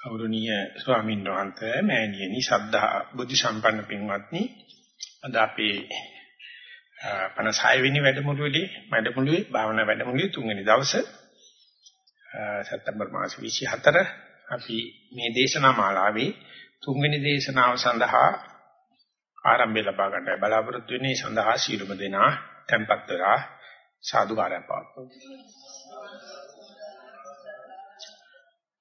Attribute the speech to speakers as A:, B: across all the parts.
A: ගෞරවනීය ස්වාමීන් වහන්සේ මෑණියනි ශ්‍රද්ධා බුද්ධ සම්පන්න පින්වත්නි. අද අපේ 56 වෙනි වැඩමුළුවේ වැඩමුළුවේ භාවනා වැඩමුළුවේ තුන්වෙනි දවසේ සැප්තැම්බර් මාස 24 අපි මේ දේශනා මාලාවේ තුන්වෙනි දේශනාව සඳහා ආරම්භය ලබා ගන්නයි බලාපොරොත්තු වෙන්නේ. සඳහා සීලම දෙනා tempත් වෙලා සාදුකාරයක් පවත්වමු.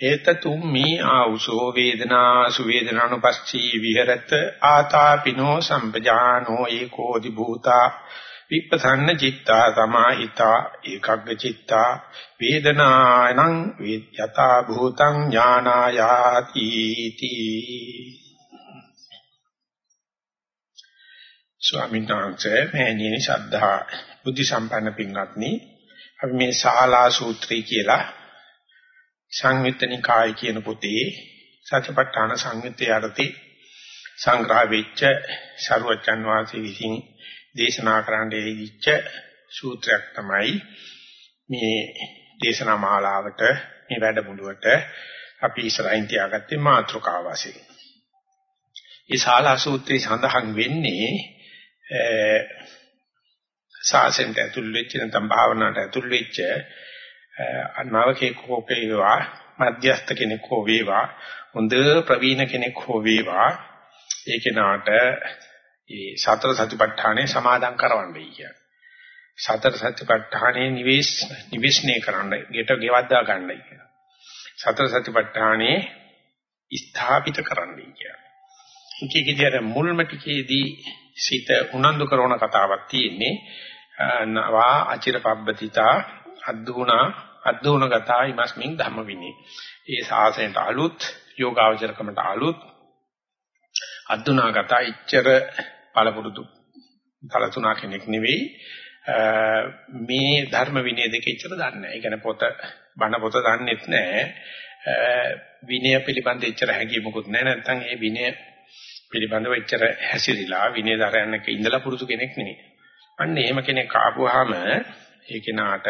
A: ඒතතුම්මි ආ우සෝ වේදනා සුවේදනානුපස්සී විහෙරත ආතාපිනෝ සම්පජානෝ ඒකෝදි භූතා විපසන්න චිත්තා සමාහිතා ඒකග්ග චිත්තා වේදනානං යතා භූතං ඥානායාති තී ස්වාමීන් වහන්සේ මෑණියනි ශ්‍රද්ධා බුද්ධ සම්පන්න පින්වත්නි අපි මේ ශාලා සූත්‍රය කියලා සංයුත්තනිකාය කියන පොතේ සත්‍යපට්ඨාන සංයුත්තේ යටතේ සංග්‍රහ වෙච්ච ਸਰුවචන් වාසී විසින් දේශනා කරන්නට දීච්ච සූත්‍රයක් තමයි මේ දේශනා මාලාවට මේ වැඩමුළුවට අපි ඉස්සරහින් තියාගත්තේ මාතෘකාව වශයෙන්. මේ ශාලා සූත්‍රයේ සඳහන් වෙන්නේ සාසෙන්ට ඇතුල් වෙච්ච නැත්නම් භාවනාවට ඇතුල් වෙච්ච අනවකෙක් හෝ වේවා මධ්‍යස්ථ කෙනෙක් හෝ වේවා හොඳ ප්‍රවීණ කෙනෙක් හෝ වේවා ඒ කෙනාට ඒ සතර සතිපට්ඨානේ සමාදන් කරවන්නයි කියන්නේ. සතර සතිපට්ඨානේ නිවේශ නිවිෂ්ණේ කරන්න, ගෙට ගෙවද්දා ගන්නයි කියන්නේ. සතර සතිපට්ඨානේ ස්ථාපිත කරන්නයි කියන්නේ. ඉකීකේදී මුල්ම ටිකේදී සිත උනන්දු කරන කතාවක් තියෙන්නේ නවා අචිර පබ්බතිතා අද්දුණා අද්දුණගතා ඉමස්මින් ධම්ම විනී. ඒ ශාසනයට අලුත් යෝගාවචරකමට අලුත් අද්දුණාගතා ඉච්ඡර පළපුරුදු තලතුණා කෙනෙක් නෙවෙයි මේ ධර්ම විනය දෙක ඉච්ඡර දන්නේ නැහැ. ඒ කියන්නේ පොත බණ පොත දන්නෙත් නැහැ. විනය පිළිබඳ ඉච්ඡර හැඟීමකුත් නැහැ. නැත්නම් ඒ විනය පිළිබඳව ඉච්ඡර හැසිරීලා විනය දරයන්ක ඉඳලා පුරුදු කෙනෙක් නෙවෙයි. අන්න එහෙම කෙනෙක් ආපුවාම ඒ කෙනාට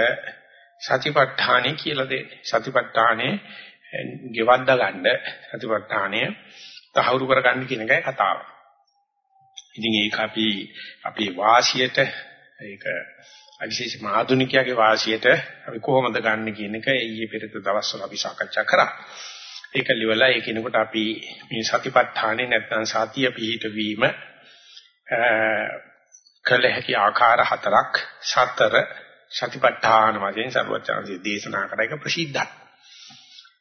A: සතිපට්ඨානෙ කියලා දෙන්නේ. සතිපට්ඨානෙ ගෙවද්ද ගන්න සතිපට්ඨානෙ තහවුරු කර ගන්න කියන එකයි කතාව. ඉතින් ඒක අපි අපේ වාසියට ඒක අවිශේෂ ආධුනිකයාගේ වාසියට අපි කොහොමද ගන්න කියන එක ඊයේ පෙරේද දවස්වල අපි සාකච්ඡා කරා. ඒක liwala ඒ කෙනෙකුට අපි මේ සතිපට්ඨානෙ නැත්නම් සතිය පිහිට වීම කළ හැකි ආකාර හතරක් සතර සතිපට්ඨාන වශයෙන් සර්වචාන්සේ දේශනා කර එක ප්‍රසිද්ධයි.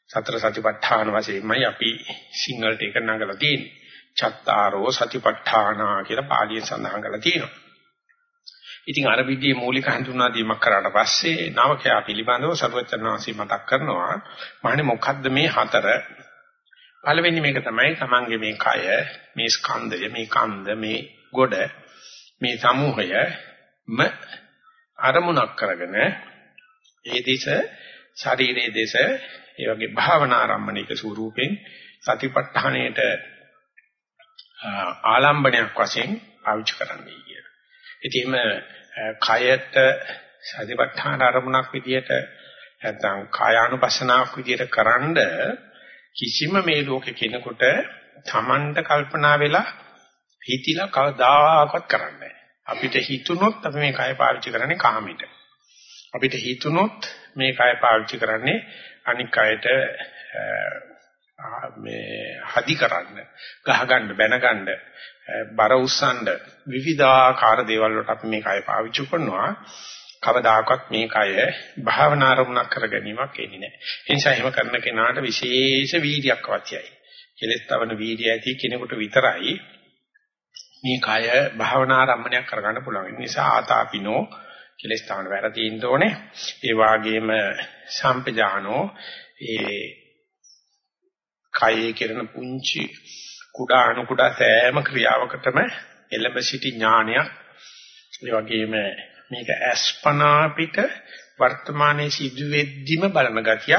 A: සතර සතිපට්ඨාන වශයෙන්මයි අපි සිංහලට ඒක නගලා තියෙන්නේ. චත්තාරෝ සතිපට්ඨාන කියලා පාලියෙන් සඳහන් කරලා තියෙනවා. ඉතින් අර විදිහේ මූලික හඳුන්වා දීමක් කරාට පස්සේ නවකයා පිළිබඳව සර්වචනාංශي මතක් කරනවා. මහන්නේ මොකද්ද මේ හතර? පළවෙනි මේක තමයි තමන්ගේ මේ කය, මේ ස්කන්ධය, මේ කන්ද, මේ ගොඩ, මේ සමූහයම අරමුණක් කරගෙන ඒ දිස ශරීරයේ දෙස ඒ වගේ භාවනා ආරම්භණයක ස්වරූපෙන් සතිපට්ඨානයට ආලම්බණයක් වශයෙන් පාවිච්චි කරන්නයි කියන. ඉතින් කයට සතිපට්ඨාන ආරමුණක් විදියට නැත්නම් කායානුපස්සනාවක් විදියට කරන්ඩ කිසිම මේ ලෝකේ කෙනෙකුට Tamanට කල්පනා වෙලා හිතිලා කවදාකවත් කරන්නේ අපිට හිතුනොත් අපි මේ කය පාවිච්චි කරන්නේ කාමයට. අපිට හිතුනොත් මේ කය පාවිච්චි කරන්නේ අනික් කයට මේ හදි කරන්න, ගහ ගන්න, බැන ගන්න, බර උස්සන්න විවිධාකාර දේවල් වලට අපි මේ කය පාවිච්චි කරනවා. කවදාකවත් මේ කය භාවනා ආරමුණක් කර ගැනීමක් එන්නේ නැහැ. ඒ නිසා එහෙම කරන කෙනාට විශේෂ වීර්යයක් අවශ්‍යයි. කෙලස් තවන වීර්යය ඇති කෙනෙකුට විතරයි මේ කය භාවනා ආරම්භණයක් කරගන්න පුළුවන්. ඒ නිසා ආතාපිනෝ කෙලස් තවන වැරදීන්න ඕනේ. ඒ වාගේම සම්පජානෝ ඒ කයේ කරන පුංචි කුඩා අණු කුඩා සෑම ක්‍රියාවකටම එළඹ සිටි ඥානයක් ඒ වගේම මේක අස්පනා පිට වර්තමානයේ සිදුවෙද්දිම බලන ගතිය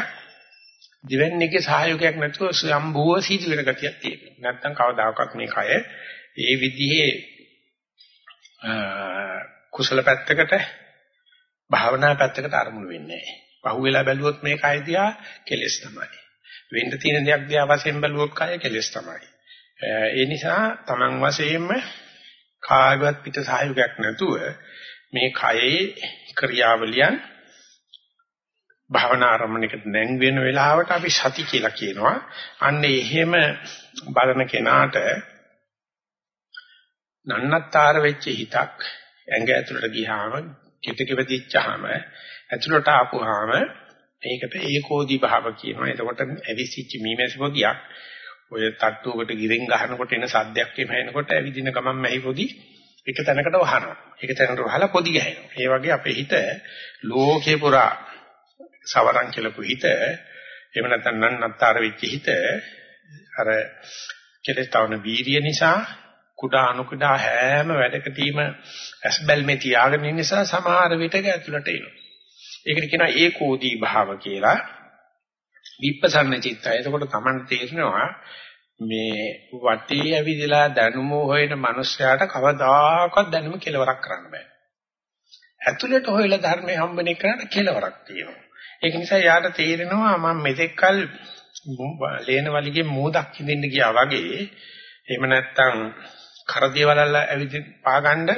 A: දෙවන්නේගේ සහයෝගයක් නැතුව ස්වයම්භූව සිදු වෙන ගතියක් තියෙනවා. නැත්තම් කවදාකවත් මේ කය ඒ විදිහේ කුසල පැත්තකට භාවනා පැත්තකට අරමුණු වෙන්නේ නැහැ. පහුවෙලා බැලුවොත් මේ කය දිහා කෙලෙස් තමයි. වෙන්න තියෙන දෙයක් දිහා වශයෙන් බැලුවොත් කය කෙලෙස් තමයි. ඒ නිසා Taman වශයෙන්ම කායවත් පිට සහයෝගයක් නැතුව මේ කයේ ක්‍රියාවලියන් භාවනා ආරම්භණයකට නැං වෙන වෙලාවට අපි සති කියලා කියනවා. අන්න එහෙම බලන කෙනාට නන්නත්තර වෙච්ච හිතක් ඇඟ ඇතුළට ගියාම කිටක වෙදිච්චාම ඇතුළට ආපුවාම ඒකට ඒකෝදි භාව කියනවා. එතකොට ඇවිසිච්ච මීමැසි පොදියක් ඔය තට්ටුවකට ගිරෙන් ගහනකොට එන සද්දයක් එමෙහෙනකොට ඇවිදින ගමන් මැහි පොදි එක තැනකට වහනවා. එක තැනකට වහලා පොදි ගහනවා. ඒ වගේ අපේ හිත ලෝකේ පුරා සවරන් කියලපු හිත එහෙම නැත්නම් නන්නත්තර වෙච්ච හිත අර කෙලෙස් තවන වීරිය නිසා කුඩා අණු කුඩා හැම වැඩකදීම ඇස්බල්මේ තියාගෙන ඉන්න නිසා සමහර විටක ඇතුළට එනවා. ඒකට කියනවා ඒකෝදී භාව කියලා. විපස්සන්න චිත්තය. එතකොට Taman තේරෙනවා මේ වටේ ඇවිදලා දැනුම හොයන මනුස්සයාට කවදාකවත් දැනුම කෙලවරක් කරන්න බෑ. ඇතුළට හොයලා ධර්මයේ හම්බෙන එකට කෙලවරක් තියෙනවා. ඒක නිසා යාට තේරෙනවා මම මෙතෙක්කල් ලේන වලිගේ මූදක් හින්දින්න ගියා වගේ එහෙම නැත්නම් කරදිය වලල්ලා ඇවිදින් පාගන්න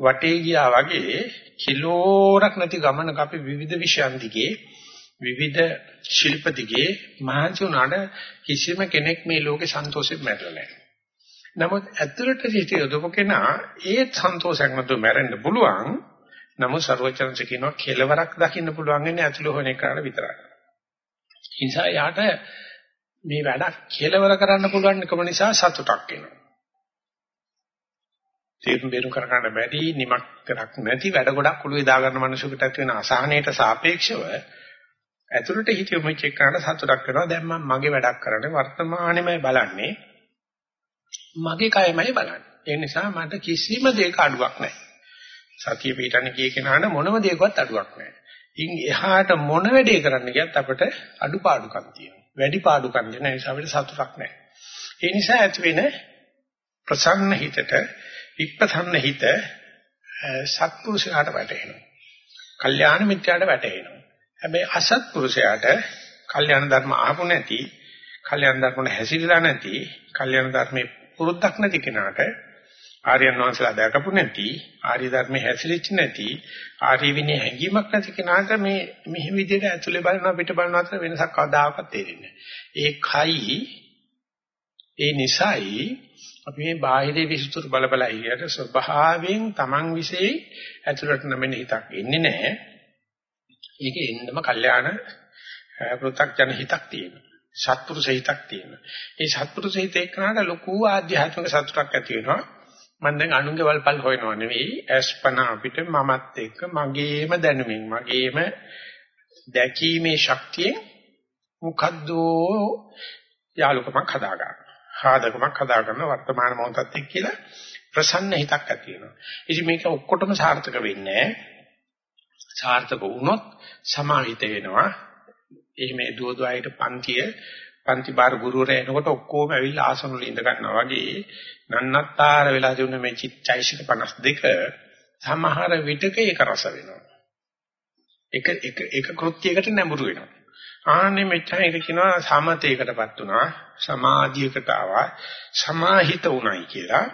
A: වටේ ගියා වගේ කිලෝරක් නැති ගමනක අපි විවිධ විෂයන් දිගේ විවිධ ශිල්ප දිගේ මහන්සි වුණාට කිසිම කෙනෙක් මේ ලෝකේ සන්තෝෂෙත් මැරෙලා නැහැ. නමුත් ඇතුළට සිටි යොදපකේනා ඒ සන්තෝෂයක් නැතුව මැරෙන්න පුළුවන්. නමුත් ਸਰවචන්ස කියනවා කෙලවරක් දකින්න පුළුවන් වෙන්නේ ඇතුළ හොන එකට විතරයි. ඒ නිසා යාට මේ වැඩ කෙලවර කරන්න පුළුවන් කම නිසා සතුටක් එනවා. තේරුම් බේරුම් කරගන්න බැරි නිමක් කරක් නැති වැඩ ගොඩක් ඔළුවේ දාගන්න මිනිසෙකුට ඇති වෙන අසහනයට සාපේක්ෂව ඇතුළට හිතියු මෙච්ච එක්කනට සතුටක් වෙනවා. දැන් මම මගේ වැඩක් කරන්නේ වර්තමානෙමයි බලන්නේ. මගේ කයමයි බලන්නේ. ඒ නිසා මට කිසිම දෙයක අඩුවක් නැහැ. සතිය පිටන්නේ කිය කෙනාට මොනම දෙයකවත් අඩුවක් නැහැ. ඉන් එහාට මොන වැඩේ කරන්න ගියත් අපිට අඩුපාඩුකම් තියෙනවා. වැඩි පාඩුකම් දෙන නිසා අපිට සතුටක් නැහැ. ඒ නිසා ඇති වෙන ප්‍රසන්න හිතට විප්පසන්න හිත සත්පුරුෂයාට වැටෙනවා. කල්යාණ මිත්‍යාට වැටෙනවා. හැබැයි අසත්පුරුෂයාට කල්යාණ ධර්ම ආපු නැති, කල්යාණ ධර්ම හැසිරලා නැති, කල්යාණ ධර්මේ පුරුද්දක් නැති කෙනාට ආර්යයන් වහන්සේලා දැකපු නැති, ආර්ය ධර්මේ හැසිරෙච්ච නැති, ආර්ය විනය හැඟීමක් නැති කෙනාට මේ මෙහි විදිහට ඇතුලේ බලනවා පිට බලනවා අතර වෙනසක් කවදාකවත් තේරෙන්නේ නැහැ. ඒකයි ඒ නිසායි අපි මේ බාහිරේ විසුතුරු බල බල ඉයට ස්වභාවයෙන් Taman විසේ ඇතුළට නැමෙන හිතක් එන්නේ නැහැ. ඒකේ එන්නම කල්යාණ පෘථග්ජන හිතක් තියෙනවා. සත්පුරුෂ හිතක් තියෙනවා. ඒ සත්පුරුෂ හිත එක්කනට ලොකු ආධ්‍යාත්මික සතුටක් ඇති වෙනවා. මම දැන් අනුන්ගේ වල්පල් හොයනව නෙවෙයි අස්පන අපිට මමත් එක්ක මගේම දැනුමින් මගේම දැකීමේ ශක්තියෙන් මොකද්ද යාලුකමක් හදාගන්න. සාධකමක් හදාගන්න වර්තමාන මොහොතත් එක්ක කියලා ප්‍රසන්න හිතක් ඇති වෙනවා. ඉතින් මේක ඔක්කොටම සාර්ථක වෙන්නේ සාර්ථක වුණොත් සමාහිත වෙනවා. එහෙම දුවදුවයිට පන්තිය පන්ති බාර ගුරුවරයා එනකොට ඔක්කොම ඇවිල්ලා ආසන වල ඉඳ ගන්නවා වගේ නන්නත්තර වෙලා තිබුණ මේ චිත්තයිසික 52 සමහර විටක ඒක රස වෙනවා. එක එක එක කෘත්‍යයකට නැඹුරු වෙනවා. ආන්නේ මෙච්චර එක කියනවා සමතේකටපත් උනා සමාධියකට ආවා සමාහිත උනායි කියලා.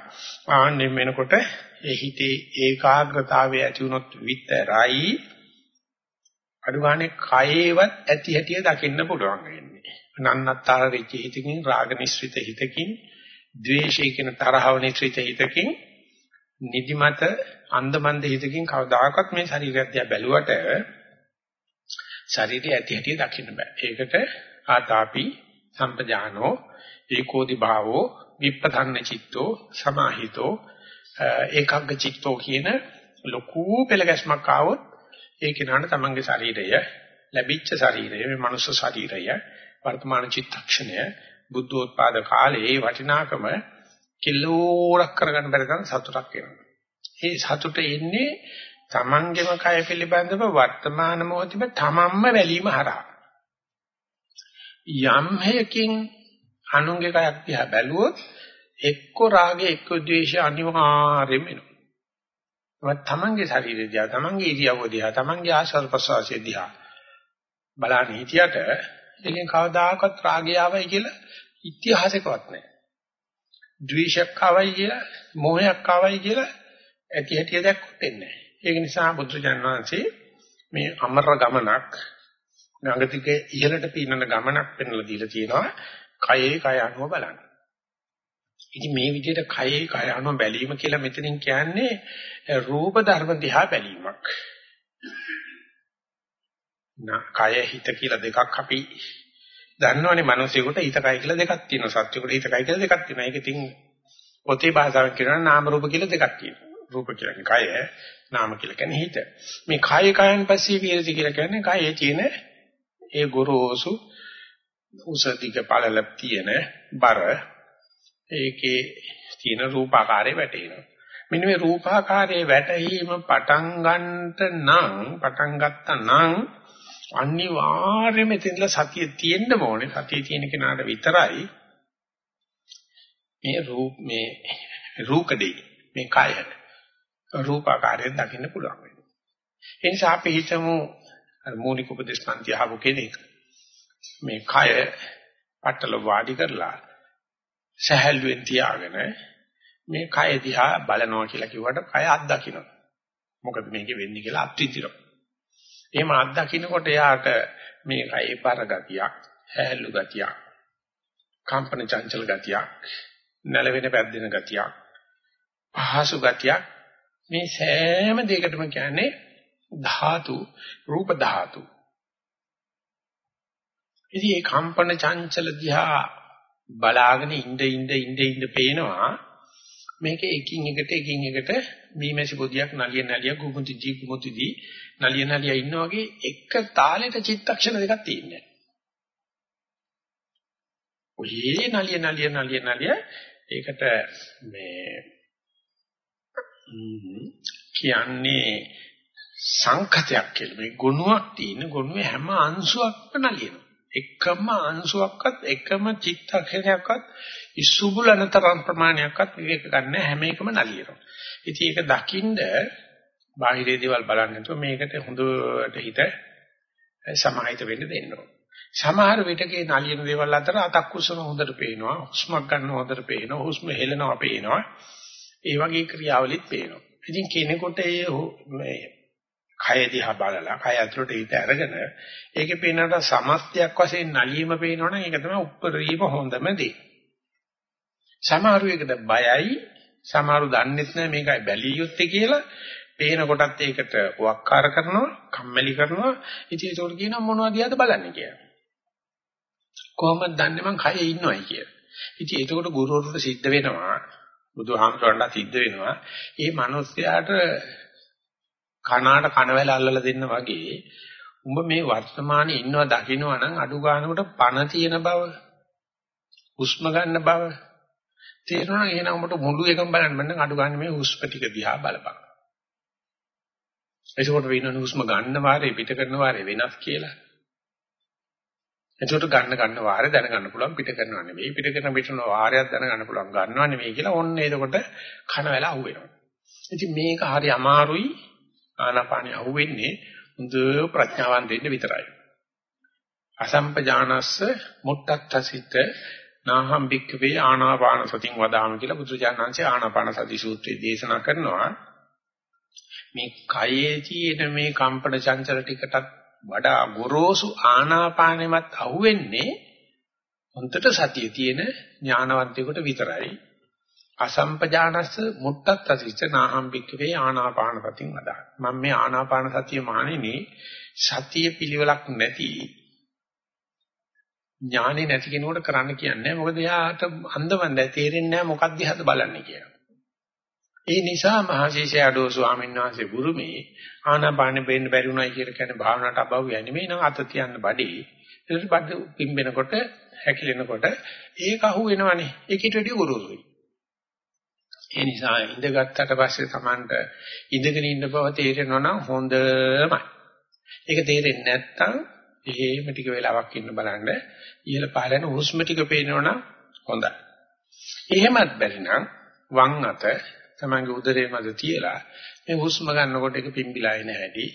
A: ආන්නේ වෙනකොට ඒ හිතේ ඒකාග්‍රතාවය ඇති වුණොත් විතරයි. අඩුගානේ කයේවත් ඇති හැටිය දකින්න පුළුවන් වෙන්නේ. නන්නත්තර වෙච්ච හිතකින් රාග නිස්ෘත හිතකින් ද්වේෂය කියන තරහව නිස්ෘත හිතකින් නිදිමත අන්දමන්ද හිතකින් කවදාකවත් මේ ශරීරය දිහා බැලුවට ශරීරය ඇති හැටි දකින්න බෑ. ඒකට ආතාපි සම්පජානෝ ඒකෝදි භාවෝ විප්පතන්න චිත්තෝ සමාහිතෝ ඒකග්ග චිත්තෝ කියන ලොකු පෙළගැස්මක් ආවොත් ඒ කෙනාට තමන්ගේ ශරීරය ලැබිච්ච ශරීරය මේ මනුස්ස ශරීරය වර්තමාන චිත්තක්ෂණය බුද්ධෝත්පාද කාලේ වටිනාකම කිලෝරක් කරගන්න බැරි තරම් සතුටක් එනවා. ඒ සතුට එන්නේ තමන්ගේම කය පිළිබඳව වර්තමාන මොහොතේ තමන්ම වැලීම හරහා යම් හේකින් අනුන්ගේ කයක් දිහා බැලුවොත් එක්ක රාගය එක්ක ද්වේෂය අනිවාර්යයෙන්ම එනවා. ඒවත් තමන්ගේ ශරීරය දිහා, තමන්ගේ ඉරියව්ව දිහා, තමන්ගේ ආශාර ප්‍රසවාසය දිහා බලන්න හිටියට එකෙන් කවදාකවත් රාගය ආවයි කියලා ඉතිහාසයකවත් නැහැ. ද්වේෂයක් ආවයි කියලා, මෝහයක් ආවයි කියලා ඇති හැටි දැක්කොත් එන්නේ නැහැ. ඒක නිසා බුදුජානක වහන්සේ මේ අමර ගමනක් ගඟතික ඉහළට පීනන ගමනක් පෙන්වලා දීලා තියෙනවා. කයේ කය අනුව බලන්න. ඉතින් මේ විදිහට කයේ කය අනුව බැලීම කියලා මෙතනින් කියන්නේ රූප ධර්ම දිහා බැලීමක්. කය හිත කියලා දෙකක් අපි දන්නවනේ මිනිසෙකුට හිත කය කියලා දෙකක් තියෙනවා. සත්‍යකට හිත කය කියලා දෙකක් තියෙනවා. ඒක ඉතින් පොතේ භාෂාවෙන් කියනවා නාම රූප කියලා දෙකක් තියෙනවා. රූප කියන්නේ කය, නාම කියලා කියන්නේ හිත. මේ කය කයන් පස්සේ විරති කියලා කියන්නේ කයේ තියෙන ඒ ගොරෝසු උසදික පළල තියෙන බර ඒකේ තියෙන රූපාකාරය වැටෙනවා. මෙන්න මේ රූපාකාරයේ වැටීම පටන් ගන්නට නම් පටන් ගත්තා නම් අනිවාර්යයෙන්ම එතනලා සතිය තියෙන්න ඕනේ. සතිය තියෙන කෙනාට විතරයි මේ රූප මේ රූකදී මේ කය රූපාකාරයෙන් දකින්න පුළුවන් වෙනවා. ඒ නිසා අපි හිතමු මූලික උපදේශ පන්ති අහපු කෙනෙක් මේ කය පట్టල වාඩි කරලා සහැල්ලුවෙන් තියාගෙන මේ කය දිහා බලනවා කියලා කිව්වට කය අත්දකින්න. මොකද මේකේ වෙන්නේ කියලා අත්විඳිනවා. එහෙම අත්දකින්නකොට එයාට මේ කයේ බර ගතියක්, හැල්ලු ගතියක්, කම්පන චංචල ගතියක්, නැලවෙන පැද්දෙන ගතියක්, පහසු ගතියක් මේ සෑම දෙයකටම කියන්නේ ධාතු, රූප ධාතු. ඉතින් මේ කම්පන චංචල දිහා බලාගෙන ඉඳ ඉඳ ඉඳ ඉඳ පේනවා මේක එකින් එකට එකින් එකට මීමැසි පොදියක් නලිය නලිය කුමුති ජී කුමුති දී නලිය නලිය ඉන්න වගේ එක තාලෙට චිත්තක්ෂණ දෙකක් තියෙනවා. ඔයේ නලිය නලිය නලිය නලිය ඒකට මේ කියන්නේ සංකතයක් කියලා මේ ගුණයක් තියෙන ගුණේ හැම අංශුවක්ම නලියනවා. එකම අංශුවක්වත් එකම චිත්තක්ෂණයක්වත් ඉසුබුලනතරම් ප්‍රමාණයක්වත් විවේක ගන්න හැම එකම නලියනවා. ඉතින් ඒක දකින්ද බාහිරේ දේවල් බලන්නේ නැතුව මේකට හොඳට හිත සමාහිත වෙන්න දෙන්න ඕන. සමහර විටකේ නලියන දේවල් අතර අතක් කුසන හොඳට පේනවා, හුස්මක් ගන්න හොඳට පේනවා, හුස්ම හෙලනවා පේනවා. ඒ වගේ ක්‍රියාවලිත් පේනවා. ඉතින් කෙනෙකුට මේ කය දිහා බලලා කය ඇතුළට හිත අරගෙන ඒකේ පේනට සමස්තයක් වශයෙන් නලියම පේනවනම් ඒක තමයි උප්පරීම හොඳම දේ. සමහරු එකට බයයි සමහරු දන්නෙත් නැහැ මේකයි බැලිය යුත්තේ කියලා පේන කොටත් ඒකට වක්කාර කරනවා කම්මැලි කරනවා ඉතින් ඒකට කියනවා මොනවද දිහාද බලන්නේ කියලා. කොහොමද දන්නේ මං කයේ ඉන්නවයි කියලා. ඉතින් ඒකට ගුරුවරුන්ට සිද්ධ වෙනවා බුදුහාමුදුරන්ට සිද්ධ වෙනවා. මේ මිනිස්යාට කනාට කනවැල අල්ලලා දෙන්න වගේ උඹ මේ වර්තමානයේ ඉන්නවා දකින්නවා නම් අඩු ගන්නකොට පණ තියෙන බව හුස්ම ගන්න බව තේරෙනවා. එහෙනම් උඹට මුළු එකම බලන්න බෑ අඩු ගන්න මේ හුස්ම ටික දිහා බලපන්. එතකොට වෙනවනේ හුස්ම ගන්න වාරේ පිට කරන වාරේ වෙනස් කියලා. එතකොට ගන්න ගන්න වාරේ දැනගන්න පුළුවන් පිට කරනවා නෙවෙයි පිට කරන පිටන වාරයක් දැනගන්න පුළුවන් ගන්නවා නෙවෙයි කියලා ඔන්න එතකොට කන වෙලා අහුවෙනවා ඉතින් මේක හරි අමාරුයි ආනාපානිය අහුවෙන්නේ හොඳ ප්‍රඥාවන් දෙන්න විතරයි. අසම්පජානස්ස මුත්තත්තසිත නාහම් භික්ඛවේ ආනාපාන සතින් වදාම කියලා බුදුජානනාංශය ආනාපාන සති සූත්‍රයේ දේශනා කරනවා. මේ කයේ තියෙන මේ කම්පන චංචල ටිකටත් වඩා ගොරෝසු ආනාපානෙමත් අහුවෙන්නේ හොන්දට සතිය තියෙන ඥානවන්තයෙකුට විතරයි. අසම්පජානස්ස මුත්තත් අසිච්ච නාහම්බික්කවේ ආනාපාන සතිය වදා. මම මේ ආනාපාන සතිය මානෙනේ සතිය පිළිවෙලක් නැති ඥානෙ නැති කෙනෙකුට කරන්න කියන්නේ මොකද එයාට අන්දමන්ද තේරෙන්නේ නැහැ මොකක්ද දිහාද බලන්නේ කියලා. ඒ නිසා මහශීෂයඩෝ ස්වාමීන් වහන්සේ බුරුමේ ආනාපානෙ බෙන්න බැරි උනායි කියලා කියන්නේ භාවනාවට අභව්‍ය නෙමෙයි නම් අත තියන්න බඩේ. ඊට බඩ පිම්බෙනකොට හැකිලෙනකොට ඒක අහු වෙනවනේ. ඒකට වැඩි ගුරුසුයි. ඒ නිසා ඉඳගත්තට පස්සේ Tamanට ඉඳගෙන ඉන්න බව තේරෙනවා නම් හොඳමයි. ඒක තේරෙන්නේ නැත්නම් එහෙම ටික වෙලාවක් ඉන්න බලන්න ඉහළ පහළ යන හුස්ම ටික පේනවනම් හොඳයි. එහෙමත් බැරි නම් වම් අත තමන්ගේ උදරයේ මැද තියලා මේ හුස්ම ගන්නකොට ඒක පිම්බිලා එන හැටි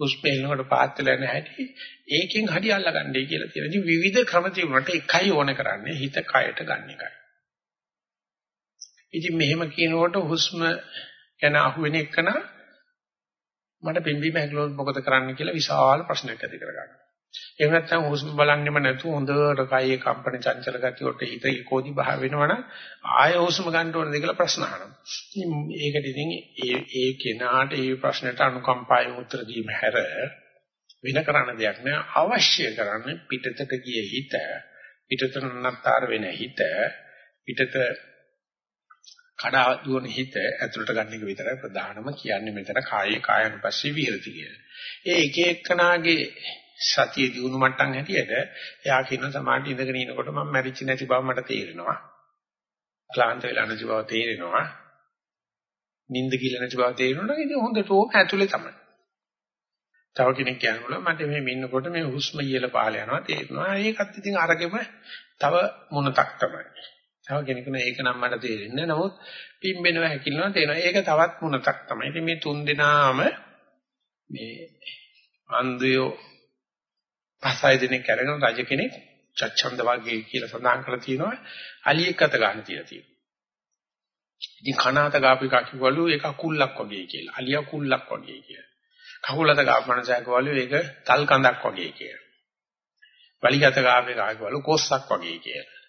A: හුස්ම එනකොට පාත් වෙලා එන හැටි ඒකෙන් හරි අල්ලගන්නයි කියලා තියෙනවා. ඉතින් විවිධ ක්‍රම තිබුණාට එකයි ඕන කරන්නේ හිත කයට ගන්න එකයි. ඉතින් මෙහෙම කියනකොට හුස්ම ගැන අහුවෙන එකන මට පිම්බීම හැකිලොත් මොකද කරන්න කියලා විශාල ප්‍රශ්නයක් ඇති කරගන්නවා. එහෙම නැත්නම් හුස්ම බලන්නෙම නැතුව හොඳට කයේ කම්පන චංචල ගතියට හිත ඒකෝදි භාව වෙනවනම් ආය හුස්ම ගන්න ඕනද කියලා ප්‍රශ්න අහනවා. ඒකට ඉතින් ඒ ඒ කෙනාට ඒ ප්‍රශ්නට අනුකම්පාවෙන් උත්තර දීම හැර වෙන කරන්න දෙයක් නෑ. අවශ්‍ය කරන්නේ පිටතට ගිය හිත පිටතට නතර වෙන හිත පිටත කඩා දුවන හිත ඇතුළට ගන්න එක විතරයි ප්‍රධානම කියන්නේ මෙතන කායේ කායනුපස්සී විහෙරති කියලා. ඒ එක එක්කනාගේ සතිය දිනු මට්ටම් හැටියට එයා කියන සමාධි ඉඳගෙන ඉනකොට මම මැරිච්ච නැති බව මට තේරෙනවා. ක්ලාන්ත වෙලා නැති බව තේරෙනවා. නිින්ද කියලා නැති බව තේරෙනවා. ඉතින් හොඳට ඕක ඇතුලේ තමයි. තව කෙනෙක් කියනවා මට මේ ඉන්නකොට මේ හුස්ම ඉහළ පහළ යනවා තේරෙනවා. ඒකත් ඉතින් අරගෙම තව මොනක් තමයි. තව කෙනෙකුන ඒක නම් මට තේරෙන්නේ නමුත් පිම්බෙනවා හැකිලනවා තේරෙනවා. ඒක තවත් මොනක් තමයි. ඉතින් මේ තුන් දෙනාම මේ අන්දයෝ පහසයි දෙනෙක් අරගෙන රජ කෙනෙක් චච්ඡන්ද වර්ගයේ කියලා සඳහන් කරලා තියෙනවා අලියෙක් අත ගන්න තියලා තියෙනවා. ඉතින් කනාත ගාපු එකක් කිව්වලු ඒක කුල්ලක් වගේ කියලා. අලියා කුල්ලක් වගේ කියලා. කකුලත ගාපු මනසකවලු ඒක තල් කඳක් වගේ කියලා. වලිගත ගාපු එකක් කිව්වලු කොස්සක් වගේ කියලා.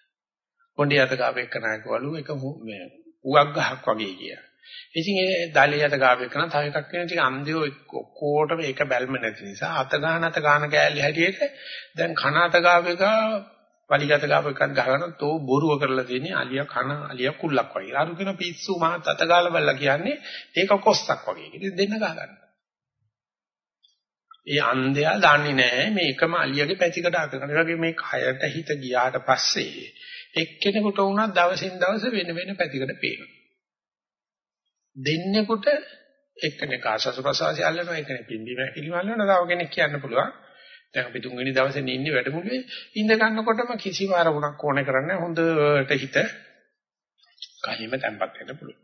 A: පොණ්ඩිය අත ගාපු එක කනකවලු ඒක මේ උවක් ගහක් වගේ කියලා. ඉතින් ඒ දලියට ගාව එකන තව එකක් වෙන ටික අන්දියෝ ඔක්කොටම ඒක බැල්ම නැති නිසා අත ගන්න අත ගන්න කෑල්ල හැටියට දැන් කන අත ගාව එක පරිගත ගාව එකක් ගහන තෝ බොරුව කරලා තියෙන්නේ අලියා කන අලියා කුල්ලක් වගේ. අරු කියන පිස්සු මහත් අත ගාලා බලලා කියන්නේ ඒක කොස්සක් වගේ. ඉතින් දෙන්න ගහ ගන්න. ඒ අන්ධයා දන්නේ නැහැ මේ එකම අලියගේ පැතිකඩ අකරන. ඒ වගේ මේ කයට හිත ගියාට පස්සේ එක්කෙනෙකුට වුණා දවසින් දවස වෙන වෙන පැතිකඩ පේනවා. දෙන්නෙකුට එක්කෙනෙක් ආශස් ප්‍රසවාසය අල්ලනවා එක්කෙනෙක් පිම්බීම හැකිලිම අල්ලනවා. තව කෙනෙක් කියන්න පුළුවන්. දැන් අපි තුන්වෙනි දවසේ ඉන්නේ වැඩමුළුවේ. ඉඳ ගන්නකොටම කිසිම අරමුණක් ඕනේ කරන්නේ හොඳට හිත කහිම තැම්පත් වෙන්න පුළුවන්.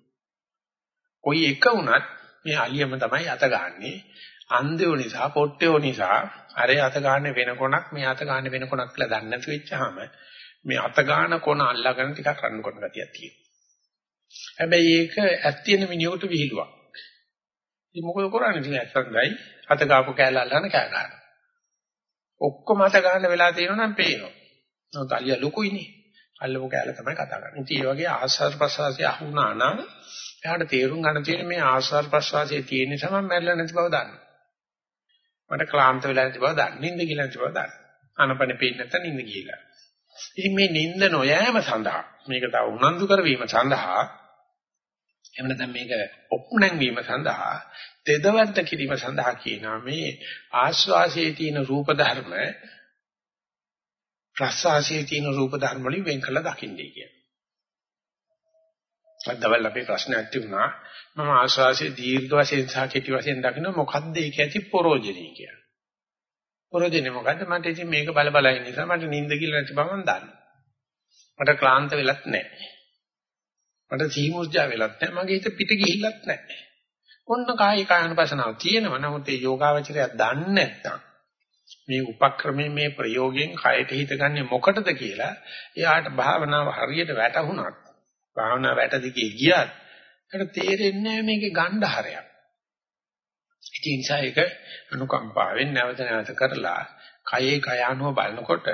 A: කොයි එක වුණත් මේ අලියම තමයි අත ගන්නෙ. අන්ධයෝ නිසා පොට්ටයෝ නිසා අර අත ගන්න වෙන කොනක් මේ අත ගන්න වෙන කොනක් කියලා දන්නේ නැති වෙච්චාම මේ අත ගන්න කොන අල්ලගෙන ටිකක් රන් කරන ගතියක් තියෙනවා. හැබැයි ඒක ඇත් තියෙන මිනිහෙකුට විහිළුවක්. ඉතින් මොකද කරන්නේ? ඉතින් ඇත්තටයි අත ගාපු කෑල්ල අල්ලන්න කෑ ගන්නවා. ඔක්කොම අත ගන්න වෙලා තියෙනවා නම් පේනවා. නමුත් අලියා ලොකුයිනේ. අල්ලපු කෑල්ල තමයි කතා කරන්නේ. ඉතින් මේ වගේ ආස්වාද ප්‍රසවාසය අහුණා නම් එයාට තේරුම් ගන්න තියෙන මේ ආස්වාද ප්‍රසවාසයේ තියෙන නිසා මම මැරෙලා නැති බව දන්නවා. මට ක්ලාන්ත වෙලා නැති බව දන්නවා. නිින්ද ගිහලා නැති බව දන්නවා. අනපන පේන්නේ නැත්නම් නිින්ද ගිහලා. ඉතින් මේ නිින්ද නොයෑම සඳහා මේක තව උනන්දු කරවීම සඳහා එහෙම නැත්නම් මේක ඔප්නැන් වීම සඳහා තෙදවන්ත කිරීම සඳහා කියනවා මේ ආස්වාසයේ තියෙන රූප ධර්ම ප්‍රසආසයේ තියෙන රූප ධර්ම වලින් වෙන් කළ දකින්නේ කියන. අදවල් අපේ ප්‍රශ්නයක් තිබුණා මම ආස්වාසයේ දීර්ඝ වශයෙන් සහ කෙටි වශයෙන් දකින්න මොකද්ද ඒක ඇති පරෝජනී කියලා. පරෝජනේ මොකද්ද මට ඉතින් මේක බල බල ඉන්න නිසා මට නිින්ද කියලා නැති බව මම දන්නවා. මට ක්ලාන්ත වෙලත් නැහැ. මට සීමුර්ජා වෙලත් නැහැ. මගේ හිත පිට ගිහිල්ලත් නැහැ. ඔන්න කායි කායනුපසනාව තියෙනවා. නමුත් ඒ යෝගාවචරය දන්නේ නැත්තම් මේ උපක්‍රමයේ මේ ප්‍රයෝගයෙන් කයට හිත ගන්නෙ මොකටද කියලා එයාට භාවනාව හරියට වැටහුණත් භාවනාව වැටදිගේ ගියත් ඒකට තේරෙන්නේ නැහැ මේකේ ගණ්ඩහරයක්. ඉතින් නිසා ඒක අනුකම්පාවෙන් නැවත නැවත කරලා කයේ කය අනුව බලනකොට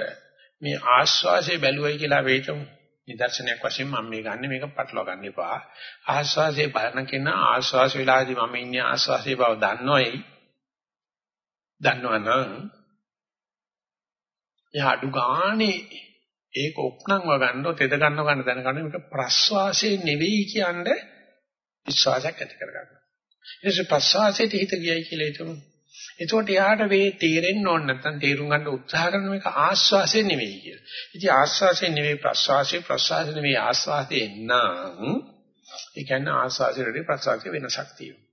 A: මේ ආස්වාසේ බැලුවයි කියලා වේතමු නිදර්ශනයක් වශයෙන් මම මේ ගන්න මේක පටලවා ගන්න එපා. ආස්වාසේ බලන කෙනා ආස්වාස වෙලාදී මම ඉන්නේ ආස්වාසේ බව දන්නොයි. දන්නවනම් එයා අඩු ගානේ ඒක ඔක්නම්ව ගන්නව තෙද ගන්නව ගන්න දැනගන්න මේක ප්‍රස්වාසයේ නෙවෙයි කියන්නේ විශ්වාසයක් ඇති කරගන්න. ඊට පස්සේ ප්‍රස්වාසයට හිත ගියයි කියලා හිතමු. එතකොට යාට වේ තේරෙන්න ඕන නැත්නම් තේරුම් ගන්න උත්සාහ කරන මේක ආස්වාසය නෙවෙයි කියලා. ඉතින් ආස්වාසය නෙවෙයි ප්‍රස්වාසය ප්‍රස්වාසය නෙවෙයි ආස්වාසය නම් ඒ කියන්නේ ආස්වාසයේදී ප්‍රසවාසයේ වෙනසක් තියෙනවා.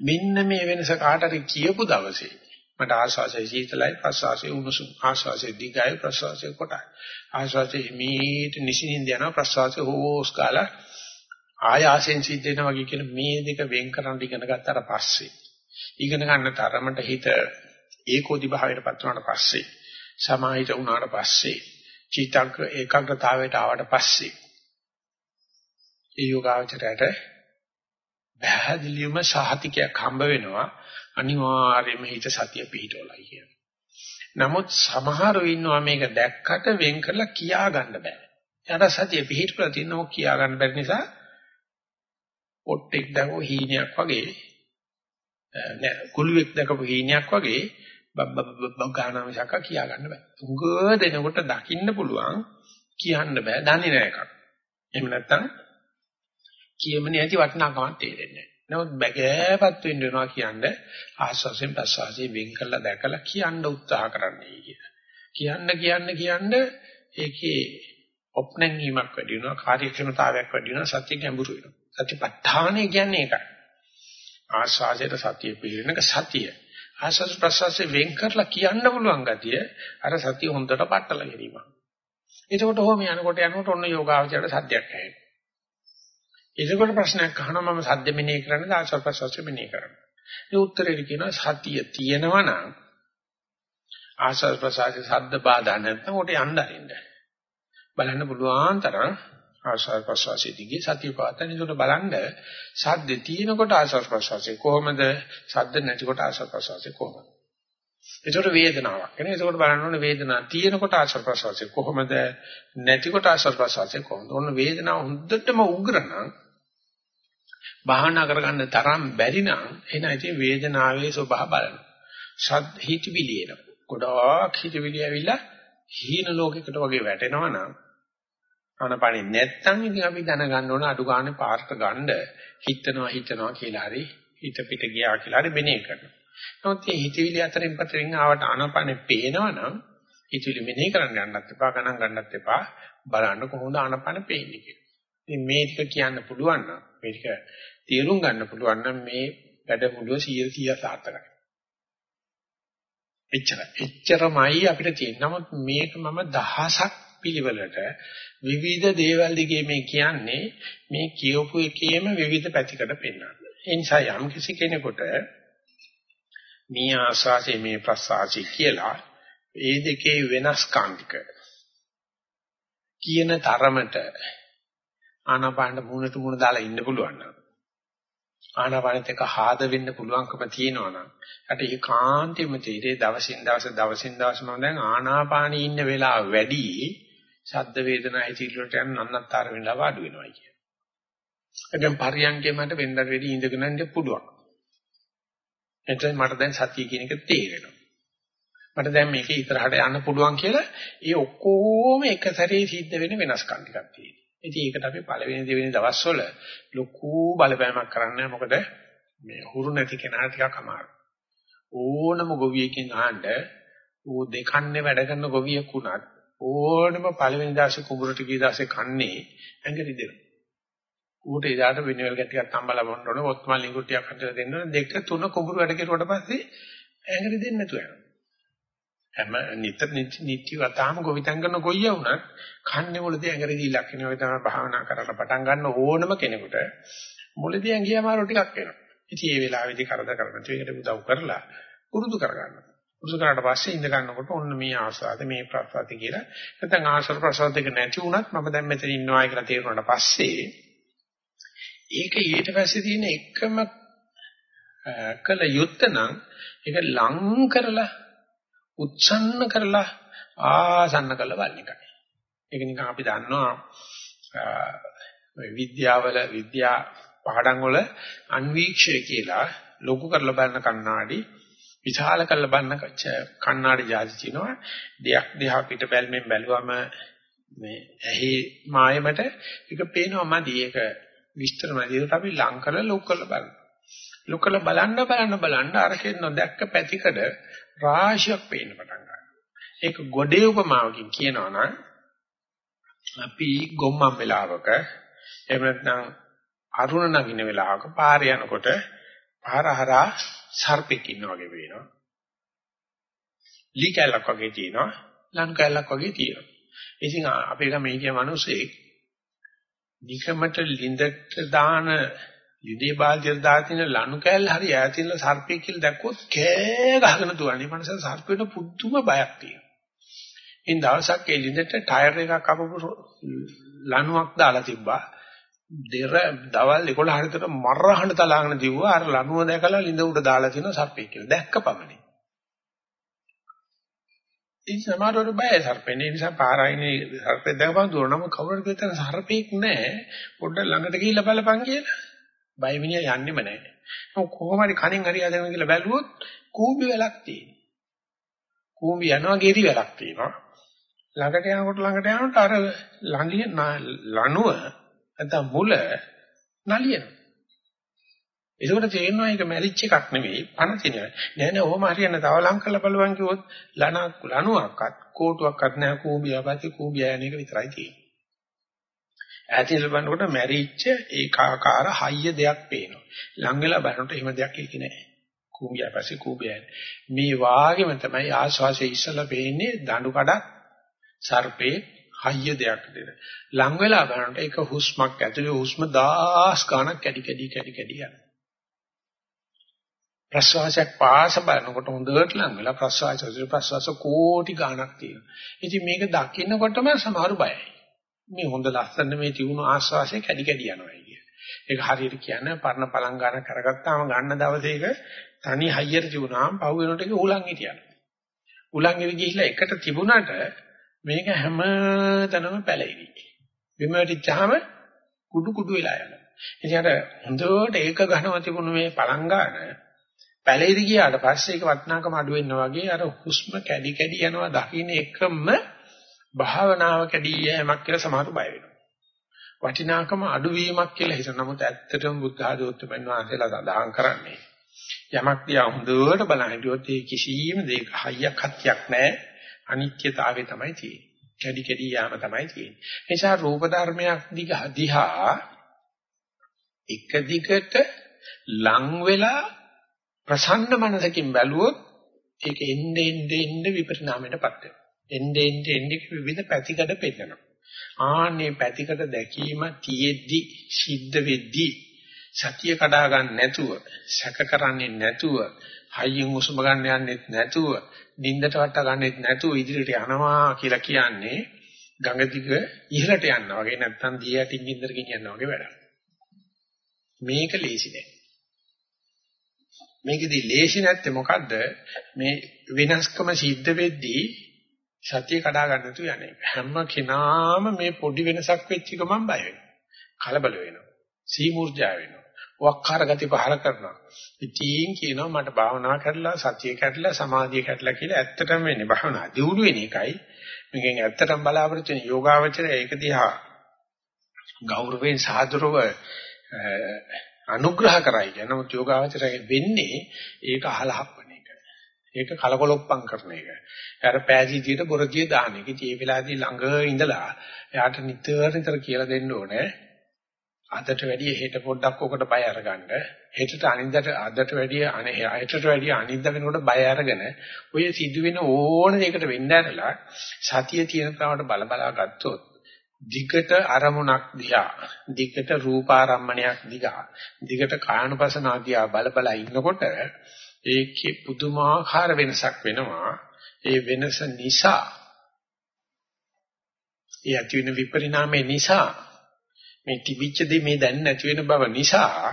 A: මෙන්න මේ වෙනස කාට හරි කියපු දවසේ මට ආස්වාසයේ සීතලයි ප්‍රසවාසයේ උණුසුම් ආස්වාසයේ දිගයි ප්‍රසවාසයේ කොටයි ආස්වාසයේ මීට නිසින්ින්ද යනවා ප්‍රසවාසයේ හොස් කාලා ආයාසෙන් සිද්ධ වෙනවා වගේ කියන මේ දෙක වෙන් කරන් ඉගෙන ගත්තාට පස්සේ ඉගෙන ගන්න තරමට හිත ඒකෝදි භාවයටපත් වුණාට පස්සේ සමාහිත වුණාට පස්සේ චිත්තංක ඒකාග්‍රතාවයට ආවට පස්සේ ඒ යෝගාවචරයට පැහැදිලිවම සහතිකයක් හම්බ වෙනවා අනිවාර්යයෙන්ම හිත සතිය පිහිටවලයි කියන. නමුත් සමහරව ඉන්නවා මේක දැක්කට වෙන් කරලා කියා ගන්න බෑ. යාට සතිය පිහිටවලා තිනව කියා ගන්න බැරි නිසා පොට්ටෙක් දැකෝ හීනයක් වගේ නෑ කුළුවෙක් දැකපු හීනයක් වගේ බබ්බබ්බ ගානා මිසක කියා ගන්න බෑ. උඟ දෙනකොට දකින්න පුළුවන් කියන්න බෑ. දන්නේ නෑ එකක්. එහෙම නැත්නම් කියමනේ ඇති වටිනාකමක් තේරෙන්නේ නැහැ. නමුත් බගෑපත් වෙන්න වෙනවා කියන්නේ ආස්වාසයෙන් ප්‍රසවාසයෙන් වෙන් කරලා දැකලා කියන්න උත්සාහ කරන්නයි කියන. කියන්න කියන්න කියන්න ඒකේ ඔප්නැංගීමක් වැඩි වෙනවා කාර්යක්ෂමතාවයක් වැඩි වෙනවා සත්‍ය ගැඹුරු වෙනවා. සතිපට්ඨානය කියන්නේ ඒකයි. ආස්වාසයට සතිය පිළිනක සතිය. ආස්වාස ප්‍රසවාසයෙන් වෙන් කරලා කියන්න පුළුවන් ගතිය අර සතිය හොඳට පట్టල ගැනීම. එතකොට ඔහොම යනකොට යනකොට ඔන්න යෝගාවචරයට සත්‍යයක් ඇහෙනවා. එතකොට ප්‍රශ්නයක් අහනවා මම සද්ද මෙනෙහි කරන්නේ ආශ්වාස ප්‍රශ්වාස මෙනෙහි කරන්නේ. ඒ උත්තරේ කියනවා සතිය තියෙනවා නම් ආශ්වාස ප්‍රශ්වාස සද්ද බාධා නැත්නම් උට යන්න අරින්න. බලන්න පුළුවන් තරම් ආශ්වාස ප්‍රශ්වාසයේ දිගේ සතිය පාතන ඒකට බලන්න සද්ද තියෙනකොට ආශ්වාස ප්‍රශ්වාසයේ කොහොමද? සද්ද නැතිකොට ආශ්වාස ප්‍රශ්වාසයේ කොහොමද? ඒකට වේදනාවක්. එනේ ඒකට බලන්න ඕනේ වේදනාව තියෙනකොට ආශ්වාස ප්‍රශ්වාසයේ කොහොමද? නැතිකොට ආශ්වාස ප්‍රශ්වාසයේ කොහොමද? ඔන්න වේදනාව හොඳටම උග්‍ර නම් භාවනා කරගන්න තරම් බැරි නම් එහෙනම් ඉතින් වේදනාවේ ස්වභාව බලන්න. සත් හිතවිලි එන. ගොඩාක් හිතවිලි ඇවිල්ලා හීන ලෝකයකට වගේ වැටෙනවා නම් අනපනේ නැත්තම් ඉතින් අපි දැනගන්න ඕන අඩු ගන්න පාර්ක ගන්න හිතනවා හිතනවා කියලා හරි හිත පිට ගියා කියලා හරි මෙනේ කරනවා. නමුත් මේ හිතවිලි අතරින් පතරින් ආවට අනපනේ පේනවනම් හිතවිලි මෙනේ කරන්න යන්නත් එපා ගණන් ගන්නත් එපා බලන්න කොහොමද අනපනේ පේන්නේ කියලා. ඉතින් මේ ටික කියන්න පුළුවන් නම් මේ ටික තේරුම් ගන්න පුළුවන් නම් මේ වැඩමුළුව 100 සාර්ථකයි. එච්චර. එච්චරමයි අපිට තියෙන්නේ. නමුත් මේක මම දහසක් පිළිවෙලට විවිධ දේවල් දිගේ මේ කියන්නේ මේ කියවපු එකේම විවිධ පැතිකඩ පෙන්වන්න. ඒ නිසා යම් කිසි කෙනෙකුට මේ ආශාසය මේ ප්‍රසආසි කියලා ඒ දෙකේ වෙනස්කම් ටික කියන තරමට ආනාපාන මුණට මුණ දාලා ඉන්න පුළුවන් නම් ආනාපානෙත් එක ආද වෙන්න පුළුවන්කම තියෙනවා නම් යට ඒකාන්තෙම තීරේ දවසින් දවස දවසින් දවස මම දැන් ආනාපානී ඉන්න වෙලාව වැඩි ශබ්ද වේදනා හිතිලට යන නන්නත්තර වෙලා වාඩි වෙනවා කියන. දැන් පරියන්කේ මට වෙනදට වැඩි ඉඳගෙන ඉන්න පුළුවන්. එතෙන් මට දැන් සතිය කියන එක තේරෙනවා. මට දැන් මේක ඉතරහට යන්න පුළුවන් කියලා ඒ ඔක්කොම එක සැරේ සිද්ධ වෙන වෙනස්කම් ටිකක් තියෙනවා. ඉතින් ඒකට අපි පළවෙනි දෙවෙනි දවස්වල ලොකු බලපෑමක් කරන්නේ මොකද මේ හුරු නැති කෙනා ටිකක් අමාරු. ඕනම ගොවියකින් අහන්න ඌ දෙකන්නේ වැඩ කරන ගොවියෙක් වුණත් ඕනම පළවෙනි දාසේ කුඹුරට ගිය දාසේ කන්නේ ඇඟරි දෙනවා. ඌට එදාට වෙනවල් ගැටියක් තම්බලා බොන්න ඕනේ, ඔත්මල් ලිඟුට්ටියක් හදලා දෙන්න ඕනේ. දෙක තුන කුඹුර වැඩ කෙරුවට පස්සේ ඇඟරි දෙන්නේ නැතුව යනවා. හැම නිතර නිත්‍ය වතාවම ගොවිතැන් කරන ගොයියා වුණත් කන්නේ මුලදී ඇඟරදී ලක්ෂණ වගේ තමයි භාවනා කරලා පටන් ගන්න ඕනම කෙනෙකුට මුලදී ඇඟිය අමාරු ටිකක් වෙනවා. ඉතින් මේ වෙලාවේදී කරදර කරන තුේකට උදව් කරලා පුරුදු කරගන්න. පුරුදු කරාට පස්සේ ඉඳ ගන්නකොට ඔන්න මේ ආස්වාද මේ ප්‍රසාද කියලා නැත්නම් ආශ්‍රව ප්‍රසාද දෙක නැති වුණත් මම දැන් මෙතන ඉන්නවා කියලා තේරුණාට පස්සේ ඒක ඊට පස්සේ තියෙන එකම කල යුත්තේ නම් ඒක ලං කරලා උච්ඡන්න කරලා ආසන්න කරලා බලන එකයි. ඒක නිකන් අපි දන්නවා විද්‍යාවල විද්‍යා පාඩම් වල අන්වීක්ෂය කියලා ලොකු කරලා බලන කණ්ණාඩි විශාල කරලා බලන කණ්ණාඩි જાති තියෙනවා. දෙයක් දෙහා පිට බැල්මෙන් බැලුවම මේ ඇහි මායමට ඒක පේනවා මදි. ඒක විස්තර මදි. ඒකට අපි ලං කරලා ලොකු කරලා බලනවා. ලොකු කරලා බලන්න බලන්න බලන්න අරකේ නොදැක්ක පැතිකඩ රාශියක් පේන්න පටන් ගන්නවා. ඒක ගොඩේ උපමාවකින් කියනවා නම් අපි ගොම්මම් වෙලාවක එහෙම නැත්නම් අරුණ නගින වෙලාවක පාරේ යනකොට පාර හරහා සර්පෙක් ඉන්නා වගේ වෙනවා. ලී කැලක් වගේ තියෙනවා. ලණු කැලක් වගේ තියෙනවා. ඉතින් අපේ ගමේ හිටිය මිනිස්සේ නිකමට ලිඳට දාන ලිඳේ බාල්දියට දාතින ලණු කැල්ල හරි ඈතින්ල සර්පෙක් කියලා දැක්කොත් කෑ ගහගෙන දුවන්නේ. මනස සර්පෙට පුදුම බයක් තියෙනවා. ඉන් දවසක් ඒ ලිඳට ටයර් එකක් අපපු ලණුවක් දාලා තිබ්බා. දෙර දවල් 11 හරිතර මරහඬ තලාගෙන දිව්වා අර ලණුව දැකලා ලිඳ උඩ දාලා තියෙන සර්පෙක් කියලා. දැක්ක පමණයි. ඉතින් සමහරවරු බය සර්පෙන්නේ නිසා පාරයිනේ සර්පෙක් දැකපන් දුරනම කවුරුද කියන සර්පෙක් නැහැ. පොඩ්ඩක් ළඟට ගිහිල්ලා බලපන් කියලා. බය මිනිහා යන්නෙම නැහැ. මොකද කොහොම හරි කණෙන් හරි ආදගෙන කියලා බැලුවොත් කූඹි වැලක් තියෙනවා. කූඹි යනවා ගෙරි වැලක් තියෙනවා. ළඟට යනකොට ළඟට යනකොට අර ළඟිය ලණුව නැත්නම් මුල නලියනවා. ඒකට තේරෙනවා මේක මැරිච් එකක් නෙවෙයි පණ තිනවා. නෑ නෑ ඔහොම හරියන්න තව ලං කරලා බලවන් කිව්වොත් ලණක් ලණුවක්වත් කෝටුවක්වත් නෑ කූඹියාපති කූඹියා යන එක විතරයි තියෙන්නේ. ඈතින් බලනකොට මැරිච්ච ඒකාකාර හයිය දෙයක් පේනවා. ලං වෙලා බලනකොට එහෙම දෙයක් ඒක නෑ. කූඹියාපස්සේ කූඹියා. මේ වාගෙම තමයි ආශ්වාසයේ ඉස්සලා පේන්නේ දඬු කඩක් සර්පේ හයිය දෙයක් දෙන. ලං වෙලා බලනකොට ඒක හුස්මක් ඇතුලේ හුස්ම දාස් ගණක් කැඩි කැඩි කැඩි කැඩි යනවා. ප්‍රශ්වාසයක් පාස බලනකොට හොඳට ලං වෙලා ප්‍රශ්වාස ප්‍රශ්වාස කෝටි ගණක් තියෙනවා. ඉතින් මේක දකින්නකොටම සමහරු බයයි. මේ හොඳ ලස්සන මේ තියුණු ආශ්වාසය කැඩි කැඩි යනවා කිය. ඒක හරියට කියන්නේ පරණ පලං ගන්න කරගත්තාම ගන්න දවසේක තනි හයියට තිබුණාම පහු වෙනකොට ඒක උලන් හිටියන. උලන් ඉවි ගිහිල්ලා එකට තිබුණාට මේක හැමතැනම පැලෙවි. බිම වැටිච්චාම කුඩු කුඩු වෙලා යනවා. ඉතින් අර හොඳට ඒක ඝනව තිබුණු මේ පලං ගන්න පැලෙයිද ගියාට පස්සේ ඒක වටිනාකම අඩු වෙනවා වගේ අර හුස්ම කැඩි කැඩි යනවා දකින්න එකම භාවනාව කැඩී යෑමක් කියලා සමහරු බය වෙනවා. වටිනාකම අඩුවීමක් කියලා හිතන නමුත් ඇත්තටම බුද්ධ ආධෝත්තමයන් වහන්සේලා සඳහන් කරන්නේ යමක් දිහා හොඳට බලන හිටියොත් ඒ කිසියම් දෙයක හයියක් හත්යක් නැහැ අනිත්‍යතාවය තමයි තියෙන්නේ. කැඩි කැඩි යාම තමයි තියෙන්නේ. ඒ නිසා රූප ධර්මයක් දිහා එක දිගට ලං වෙලා ප්‍රසන්න මනසකින් බැලුවොත් ඒක එන්නේ එන්නේ එන්නේ විපරිණාමයටපත් වෙනවා. එන්නේ එන්නේ එන්නේ විවිධ පැතිකඩ පෙන්නනවා. ආන්නේ පැතිකඩ දැකීම තියෙද්දි සිද්ධ වෙද්දි සතිය කඩා ගන්න නැතුව, සැක කරන්නේ නැතුව, හයියෙන් උසුම ගන්න යන්නෙත් නැතුව, නිින්දට වට ගන්නෙත් නැතුව ඉදිරියට යනවා කියලා කියන්නේ ගඟ දිග ඉහළට යනවා වගේ නැත්නම් දිය යටින් ගින්දර ගෙනියනවා වගේ වැඩක්. මේක ලේසි නෑ. මේකෙදි ලේසි නැත්තේ මොකද්ද? මේ විනාශකම සිද්ධ වෙද්දී සතිය කඩා ගන්න තු යන්නේ. හැම කෙනාම මේ පොඩි වෙනසක් වෙච්ච එක මම බය වෙනවා. කලබල වෙනවා. සීමුර්ජා වෙනවා. වක්කාර ගති පහල කරනවා ඉතින් කියනවා මට භාවනා කරලා සතිය කැඩලා සමාධිය කැඩලා කියලා ඇත්තටම වෙන්නේ භාවනා දියුණු වෙන එකයි මේකෙන් ඇත්තටම බලාපොරොත්තු වෙන යෝගාවචරය ඒක දිහා ගෞරවයෙන් සාදරව අනුග්‍රහ කරයි කියන නමුත් යෝගාවචරය වෙන්නේ ඒක අහලා හප්පන එක. ඒක කලකොලොප්පම් කරන එක. යාර පෑදීදියට බොරදිය දාන එක. ඉතින් මේ වෙලාවේදී ළඟ ඉඳලා එයාට නිතර නිතර කියලා දෙන්න ඕනේ. අදට වැඩිය හෙට පොඩ්ඩක් ඔකට බය අරගන්න. හෙටට අනිද්දාට අදට වැඩිය අනේ හෙටට වැඩිය අනිද්දා වෙනකොට බය අරගෙන ඔය සිදුවෙන ඕන දෙයකට වෙන්න ඇරලා සතිය තියෙන තාවට බල බලා ගත්තොත් දිගට අරමුණක් දිහා දිගට රූපාරම්මණයක් දිහා දිගට කායනුපසනාව දිහා බල බල ඉන්නකොට ඒකේ පුදුමාකාර වෙනසක් වෙනවා ඒ වෙනස නිසා ඒ ඇති වෙන විපරිණාමය නිසා මේ තිබිච්ච දේ මේ දැන් නැති වෙන බව නිසා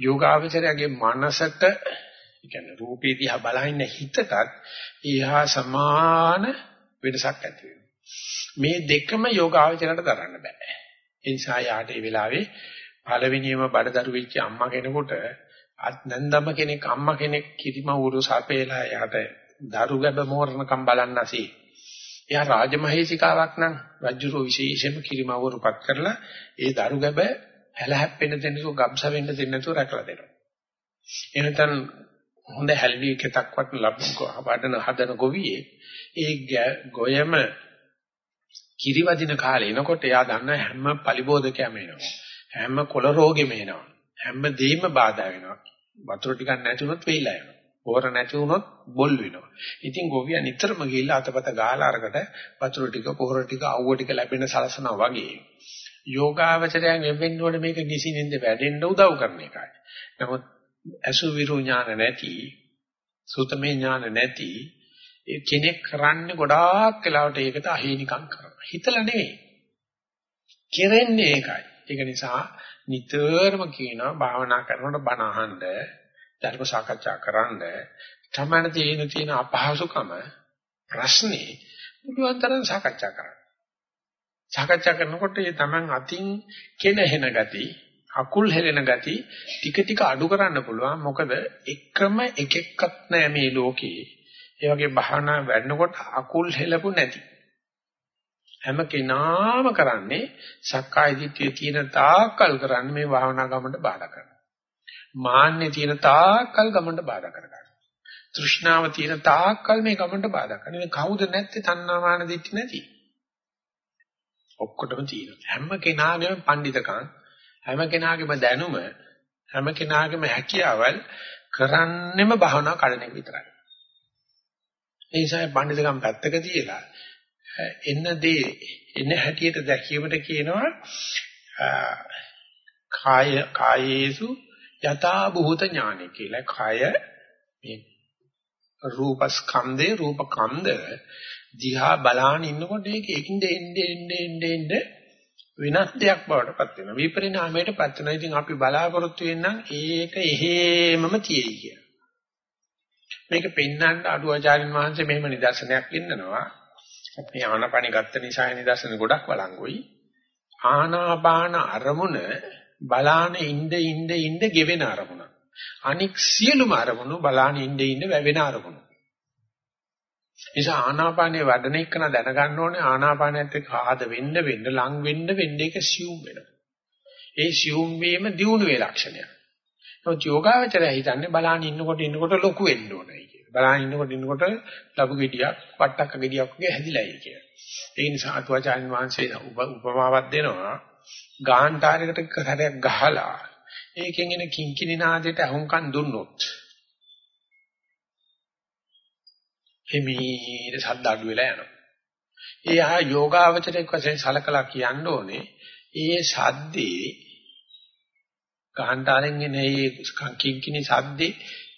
A: යෝගාවචරයේ මනසට කියන්නේ රූපේ දිහා බලහින්න හිතටත් ඊහා සමාන වෙනසක් ඇති වෙනවා මේ දෙකම යෝගාවචරයට දරන්න බෑ. ඒ නිසා යාට ඒ වෙලාවේ පළවෙනියම බඩදරු වෙච්ච අම්මා කෙනෙකුට අත් නැන්දම කෙනෙක් අම්මා කෙනෙක් කිරිම උරු සපේලා යාට දරු ගැබ මෝරණකම් බලන්නසී. එයා රාජමහේසිකාවක් නම් රජුරෝ විශේෂයෙන්ම කිරිම උරුපත් කරලා ඒ දරු ගැබ හැල හැප්පෙන්න දෙන්නසෝ ගබ්ස වෙන්න දෙන්නසෝ රැකලා දෙනවා. එනතන හොඳ හැල්වි එකක් වට ලබන හදන හදන ගොවියේ ඒ ගොයම කිරිවදින කාලේ එනකොට එයා දන්න හැම පලිබෝධකයම එනවා. හැම කොළ රෝගෙම එනවා. හැම දෙයක්ම බාධා වෙනවා. වතුර ටිකක් නැති වුණොත් වෙයිලා යනවා. පොර නැති වුණොත් බොල් වෙනවා. ඉතින් ගොවියා නිතරම ගිහිල්ලා අතපත ගහලා අරකට වතුර ටික පොර ටික අවුව ටික ලැබෙන සලසනවා වගේ. යෝගාවචරයෙන් වෙන්න ඕනේ මේක නිසින්ින්ද වැඩෙන්න උදව් කරන එකයි. නමුත් අසු විරු ඥාන නැති, සුතමේ ඥාන නැති ඒ කෙනෙක් කරන්නේ ගොඩාක් වෙලාවට ඒකට අහේනිකම් කරනවා. හිතලා නෙවෙයි. කෙරෙන්නේ ඒකයි. ඒක නිසා නිතරම කියනවා භාවනා කරනකොට බණ අහන්න, ධර්ම සාකච්ඡා කරන්න, තමන තියෙන තියෙන අපහසුකම ප්‍රශ්නේ මුළුන් තරම් සාකච්ඡා කරන්න. සාකච්ඡා කරනකොට ඒ තමන් අතින් කෙනහෙන ගති, අකුල් හෙලෙන ගති ටික ටික අඩු කරන්න පුළුවන්. මොකද එකම එකෙක්වත් නැහැ මේ ලෝකේ. ඒ වගේ භාවනා වැඩනකොට අකුල් හෙලපු නැති. හැම කෙනාම කරන්නේ සක්කාය දිට්ඨිය තියෙන තාක්කල් කරන්නේ මේ භාවනා ගමන්ට බාධා කරනවා. මාන්නේ තියෙන තාක්කල් ගමන්ට බාධා කරගන්නවා. තෘෂ්ණාව තියෙන තාක්කල් මේ ගමන්ට බාධා කරනවා. මේ කවුද නැත්තේ තණ්හාමාන දිට්ඨි නැති? ඔක්කොටම තියෙනවා. හැම කෙනාගේම පඬිතකම්, හැම කෙනාගේම දැනුම, හැම කෙනාගේම හැකියාවල් කරන්නෙම භාවනා කඩන එක විතරයි. ඒ නිසා පඬිතකම් පැත්තක තියලා එන්න දේ එන හැටියට දැකීමට කියනවා කාය කායේසු යථා භූත ඥානෙ කියලා. කාය මේ රූපස්කන්ධේ රූපකන්ධ දිහා බලාන ඉන්නකොට ඒක එකින්ද එන්නේ එන්නේ එන්නේ වෙනස් දෙයක් බවට පත් වෙනවා. විපරිණාමයට පත් වෙනවා. ඉතින් අපි බලාපොරොත්තු වෙන්නම් ඒක එහෙමම තියෙයි කියලා. මේක පෙන්වන්න අඩුවාචාරින් වහන්සේ මෙහෙම නිදර්ශනයක් ඉන්නනවා. අපි ආනාපානෙ ගත්ත නිසා නිදර්ශන ගොඩක් වළංගුයි. ආනාපාන අරමුණ බලාන ඉඳ ඉඳ ඉඳ ගෙවෙන අරමුණ. අනික් සියලුම අරමුණු බලාන ඉඳ ඉඳ වැවෙන අරමුණ. නිසා ආනාපානේ වඩන එකන දැනගන්න ඕනේ ආනාපානයත් එක්ක ආද වෙන්න වෙන්න ලං වෙන්න වෙන්න ඒක සියුම් වෙනවා. ඒ සියුම් වීම දියුණුවේ ලක්ෂණයක්. නමුත් යෝගාවචරය හිතන්නේ බලාන ඉන්නකොට ඉන්නකොට ලොකු වෙන්න ඕනේ කියලා. බලාන ඉන්නකොට ඉන්නකොට ලබු ගෙඩියක්, වට්ටක්ක ගෙඩියක් වගේ හැදිලායි කියලා. ඒ නිසා අතුවාචාර්ය වහන්සේ උපමාවක් දෙනවා. ගාහන්ටාරයකට කරයක් ගහලා ඒකෙන් එන කිංකිණි නාදයට අහුම්කන් දුන්නොත් හිමීට ශබ්ද අඩු වෙලා යනවා. ඒ ආ යෝගාවචරයක් වශයෙන් සලකලා කියන්න ඕනේ ඒ ශබ්දේ කාන්තාරෙන් එන ඒ කිංකිණි ශබ්දේ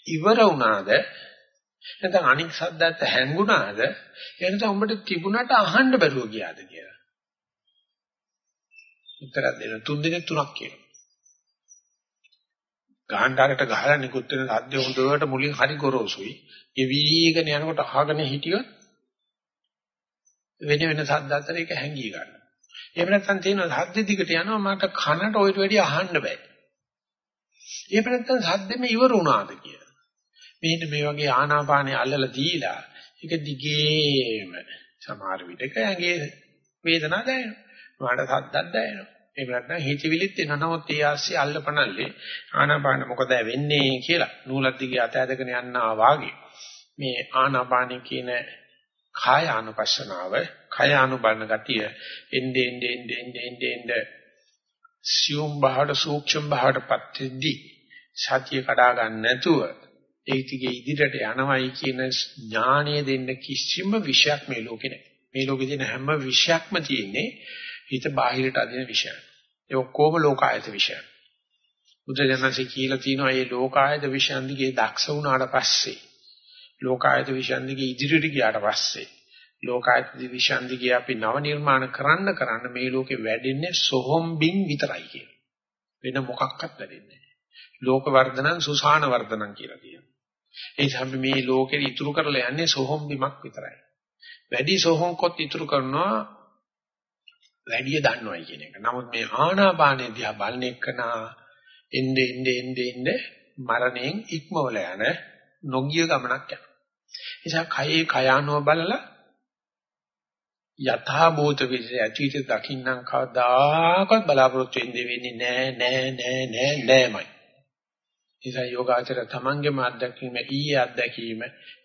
A: ඉවර වුණාද නැත්නම් අනික් ශබ්දات හැංගුණාද එනත උඹට තිබුණට අහන්න බැරුව ගියාද කියලා. උත්තරයක් දෙන්න තුන් දිනක් තුනක් කියනවා. ගාහන්ඩාරට ගහලා නිකුත් වෙන සද්ද හොඳට මුලින් හරි ගොරෝසුයි. ඒ වීගෙන යනකොට අහගෙන හිටියොත් වෙන වෙන සද්ද අතර ඒක හැංගී ගන්නවා. එහෙම නැත්නම් තියෙනවා සද්ද දිගට යනවා මට කනට ඔයිට වැඩි අහන්න බෑ. එහෙම නැත්නම් සද්දෙම ඉවර වුණාද කියලා. මෙන්න මේ වගේ ආනාපානෙ අල්ලලා දීලා ඒක දිගේම සමහර විටක ඇඟේ වේදනාවක් දැනෙනවා. මට සද්දක් දැනෙනවා. එහෙම නැත්නම් හිතවිලිත් එන නමුත් ඒ ආස්සිය අල්ලපනල්ලේ ආනාපාන මොකද වෙන්නේ කියලා නූලක් දිගේ අත ඇදගෙන යනවා වාගේ මේ ආනාපාන කියන කාය අනුපස්සනාව කාය අනුබලන ගතිය එnde ende ende ende ende ende සියුම් බහට සූක්ෂම බහට පත්‍ෙද්දී සතිය කඩා ගන්න නැතුව ඒ ටිකේ ඉදිරියට යනවයි කියන ඥානය දෙන්න කිසිම විශයක් මේ ලෝකේ නැහැ. මේ ලෝකේ තියෙන හැම විශයක්ම තියෙන්නේ හිත බාහිරට අදින විශයක්. ඒ ඔක්කොම ලෝකායත විෂයන්. බුදුජානසී කියලා තියෙනවා මේ ලෝකායත විෂයන් දිගේ දක්ෂ වුණාට පස්සේ ලෝකායත විෂයන් දිගේ ඉදිරියට ගියාට පස්සේ ලෝකායත විෂයන් දිගේ අපි නව නිර්මාණ කරන්න කරන්න මේ ලෝකේ වැඩෙන්නේ සොහොම්බින් විතරයි කියලා. වෙන මොකක්වත් වැඩෙන්නේ නැහැ. ලෝක වර්ධනං සුසාන වර්ධනං කියලා කියනවා. ඒ නිසා මේ ලෝකෙ ඉතුරු කරලා යන්නේ සොහොම්බිමක් විතරයි. වැඩි සොහොන්කොත් ඉතුරු කරනවා වැඩිය දන්නවයි කියන එක. නමුත් මේ ආනාපානේ දිහා බලන එකනා එnde ende ende ende මරණයෙන් ඉක්මවල යන නොගිය ගමනක් යනවා. නිසා කයේ කයානුව බලලා යථා භූත විද්‍ය අතීත දකින්නම් කවදාකවත් බලාපොරොත්තු වෙන්නේ නෑ නෑ නෑ නෑ නෑමයි. නිසා යෝගාචර තමන්ගේම අත්දැකීම ඊයේ අත්දැකීම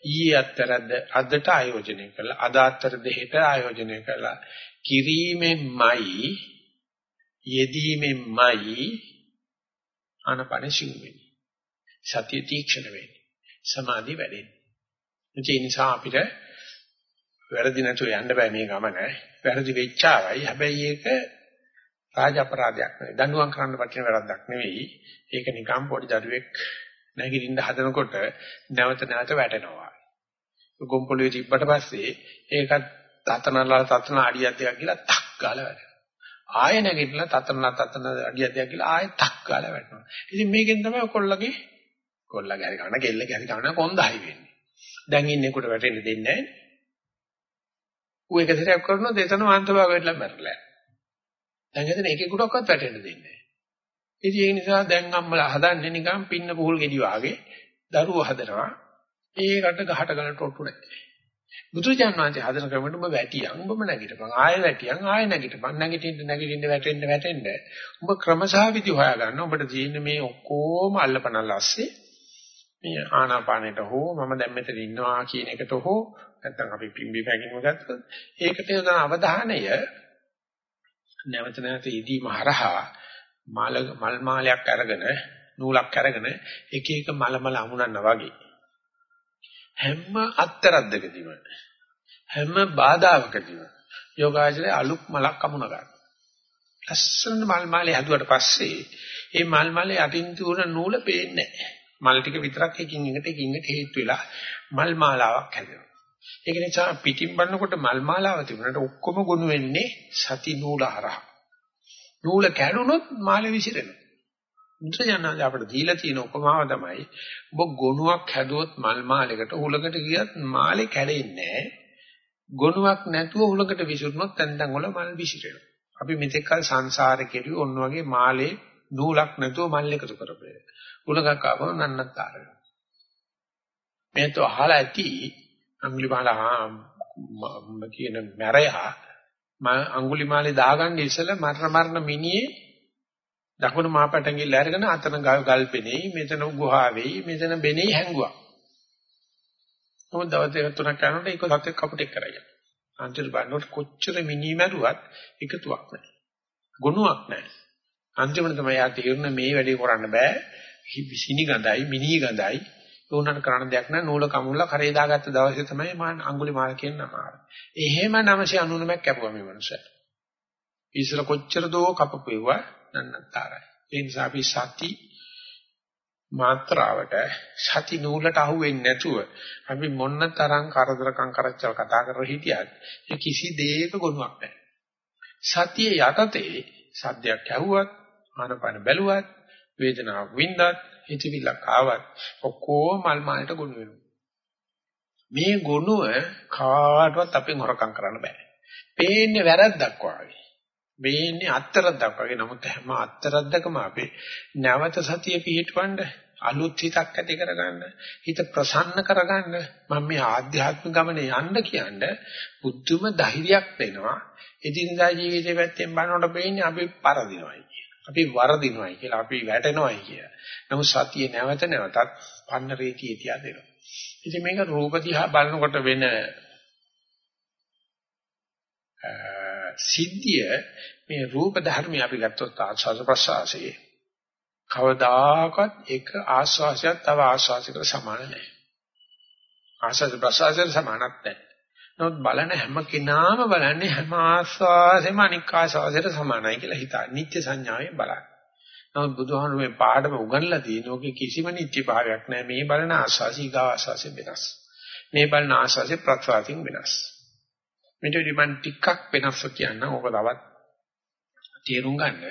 A: ඊයේ අත්තරද අදට ආයෝජනය කළා අද අත්තර දෙහෙට ආයෝජනය කළා කිරීමෙන්මයි යෙදීමෙන්මයි ආනපන සිව් වෙන්නේ. සතිය තීක්ෂණ වෙන්නේ. සමාධිය වැඩෙන්නේ. ඒ නිසා අපිට වැරදි නැතුව යන්න බෑ මේ ගමන. වැරදි වෙච්චාවයි. හැබැයි ඒක රාජ අපරාධයක් නෙවෙයි. දඬුවම් කරන්න පටින වැරද්දක් නෙවෙයි. ඒක නිකම් පොඩි දරුවෙක් නැගිටින්න හදනකොට නැවත නැවත වැටෙනවා. ගොම්පොළුවේ තිබ්බට පස්සේ ඒකත් තතනලා තතන අඩියක් දෙකක් කියලා තක් ගාලා වැටෙනවා. ආයෙ නැගිටලා තතන තතන අඩියක් දෙකක් කියලා ආයෙ තක් ගාලා වැටෙනවා. ඉතින් මේකෙන් තමයි කොල්ලගේ කොල්ලගේ හරි ගන්න කෙල්ලගේ හරි ගන්න කොන්දයි වෙන්නේ. දැන් ඉන්නේ කොට වැටෙන්න දෙන්නේ නැහැ. ඌ එක සැරයක් කරනවා දෙතන වන්තභාග වෙట్లా මැරලා. දැන් හිතන එකේ කොටක්වත් වැටෙන්න දෙන්නේ නැහැ. ඉතින් ඒ නිසා දැන් අම්මලා හදන්නේ නිකන් පින්න පුහුල් ගෙඩි වාගේ දරුවෝ හදනවා. ඒකට ගහට ගන්න ටොට්ටු නැහැ. බුදුරජාණන් වහන්සේ හදන ක්‍රමෙට ඔබ වැටියන් ඔබම නැගිටපන්. ආයෙ වැටියන් ආයෙ නැගිටපන්. නැගිටින්න නැගිටින්න වැටෙන්න වැටෙන්න. ඔබ ක්‍රමසහ විදි හොයා ගන්න ඔබට තියෙන මේ ඔක්කොම අල්ලපනල් ඇස්සේ මේ ආනාපානෙට හෝ මම දැන් මෙතන ඉන්නවා කියන එකට හෝ නැත්නම් අපි පිම්බි පැකිනව ගත්තොත් ඒකට යොදන අවධානය නැවත නැවත ඉදීම හරහා මල් මල් මාලයක් අරගෙන නූලක් අරගෙන එක එක මල මල අමුණනවා වගේ. හැම අත්තරද්දකදීම හැම බාධාවකදීම යෝගාචරය අලුක් මලක් අමුණ ගන්න. ලස්සන මල් මාලේ හදුවට පස්සේ ඒ මල් මාලේ අටින් තුන නූල පේන්නේ නැහැ. මල් ටික විතරක් එකින් එකට එකින් එකට හේතු වෙලා මල් මාලාවක් හැදෙනවා. ඒක නිසා පිටින් බලනකොට මල් මාලාව තිබුණාට ඔක්කොම ගොනු වෙන්නේ සති නූල හරහා. නූල කැඩුනොත් මාළේ විසිරෙනවා. බුදුජානක අපිට දීලා තියෙන උපමාව තමයි ඔබ ගොනුවක් හැදුවොත් මල් මාලයකට උලකට ගියත් මාලේ කැඩෙන්නේ ගොනුවක් නැතුව උලකට විසිරුනොත් තැන් තැන් වල මල් විසිරෙනවා. අපි මෙතෙක් කල සංසාරේ කෙරුවේ ඔන්න වගේ මාලේ නූලක් නැතුව මල් එකතු කරපේ. උලකක් ආවම නන්නත්තර වෙනවා. මේක අහලා ඇති අඟුලිමාලා කියන මැරයා මම අඟුලිමාලේ දාගන්න ඉස්සෙල්ලා මරණ මරණ මිනිහේ දකුණු මාපටංගිල්ල අරගෙන අතන ගල් පෙනේ මෙතන ගුහාවෙයි මෙතන බෙනේ හැංගුවා. මොකද දවස් දෙක තුනක් යනකොට ඒක සත්‍ය කපුටෙක් කරයි. අන්තිම බලනකොට කොච්චර මිනි මරුවත් එකතුවක් නැහැ. ගුණයක් නැහැ. අන්තිමට තමයි යා තීරණ මේ වැඩේ කරන්න බෑ. සිනි ගඳයි මිනි ගඳයි උනන කරන්න දෙයක් නැහැ නූල කමුල්ල කරේ දාගත්ත දවසේ තමයි මම අඟුලි මාල කියන නම ආවේ. එහෙම 999ක් කැපුවා මේ මනුස්සයා. ඉස්සර කොච්චර දෝ කපපුවා නන්නතරයි. ඒ නිසා අපි සති මාත්‍රාවට සති නූලට අහු වෙන්නේ නැතුව අපි මොන්න තරම් කරදරකම් කරච්චල් කතා කරලා හිටියත් ඒ කිසි දෙයක ගුණයක් නැහැ. සතිය යටතේ සද්දයක් ඇහුවත් ආනපන බැලුවත් වේදනාවක් වින්දත් හිතවිල්ලක් ආවත් ඔක්කොම මල් මාලට ගොනු වෙනවා. මේ ගොනුව කාටවත් අපෙන් හොරකම් කරන්න බෑ. පේන්නේ වැරද්දක් වාගේ. මේන්නේ අත්තරද්දක් වගේ නමුත් හැම අත්තරද්දකම අපි නැවත සතිය පිහිටවන්න අලුත් හිතක් ඇති කරගන්න හිත ප්‍රසන්න කරගන්න මම මේ ආධ්‍යාත්මික ගමනේ යන්න කියන්නේ බුද්ධම ධෛර්යයක් දෙනවා එදිනදා ජීවිතේ පැත්තෙන් බලනකොට පේන්නේ අපි පරදිනවයි අපි වරදිනවයි කියලා අපි වැටෙනවයි කියලා. නමුත් සතිය නැවත නැවතත් පන්න රේතිය තියා දෙනවා. ඉතින් මේක රූප දිහා බලනකොට වෙන සිද්ධිය මේ රූප ධර්මي අපි ගත්තොත් ආස්වාද ප්‍රසආසයේ කවදාකවත් එක ආස්වාසයක් තව ආස්වාසයකට සමාන නැහැ. ආස්වාද ප්‍රසආසයට සමානක් නැහැ. නමුත් බලන හැම කෙනාම බලන්නේ හැම ආස්වාසෙම අනික් ආස්වාසයට සමානයි කියලා හිතා. නිත්‍ය සංඥාවෙන් බලන්න. නමුත් බුදුහාමුදුරුවෝ මේ පාඩම උගන්ලා තියෙන ඕකේ කිසිම නිත්‍ය භාවයක් නැහැ. මේ බලන ආස්වාසී ගා ආස්වාසෙ වෙනස්. මේ බලන ආස්වාසෙ ප්‍රත්‍වාසින් වෙනස්. මෙතනදි මම ටිකක් වෙනස්ව කියන්න ඕක තවත් තේරුම් ගන්න.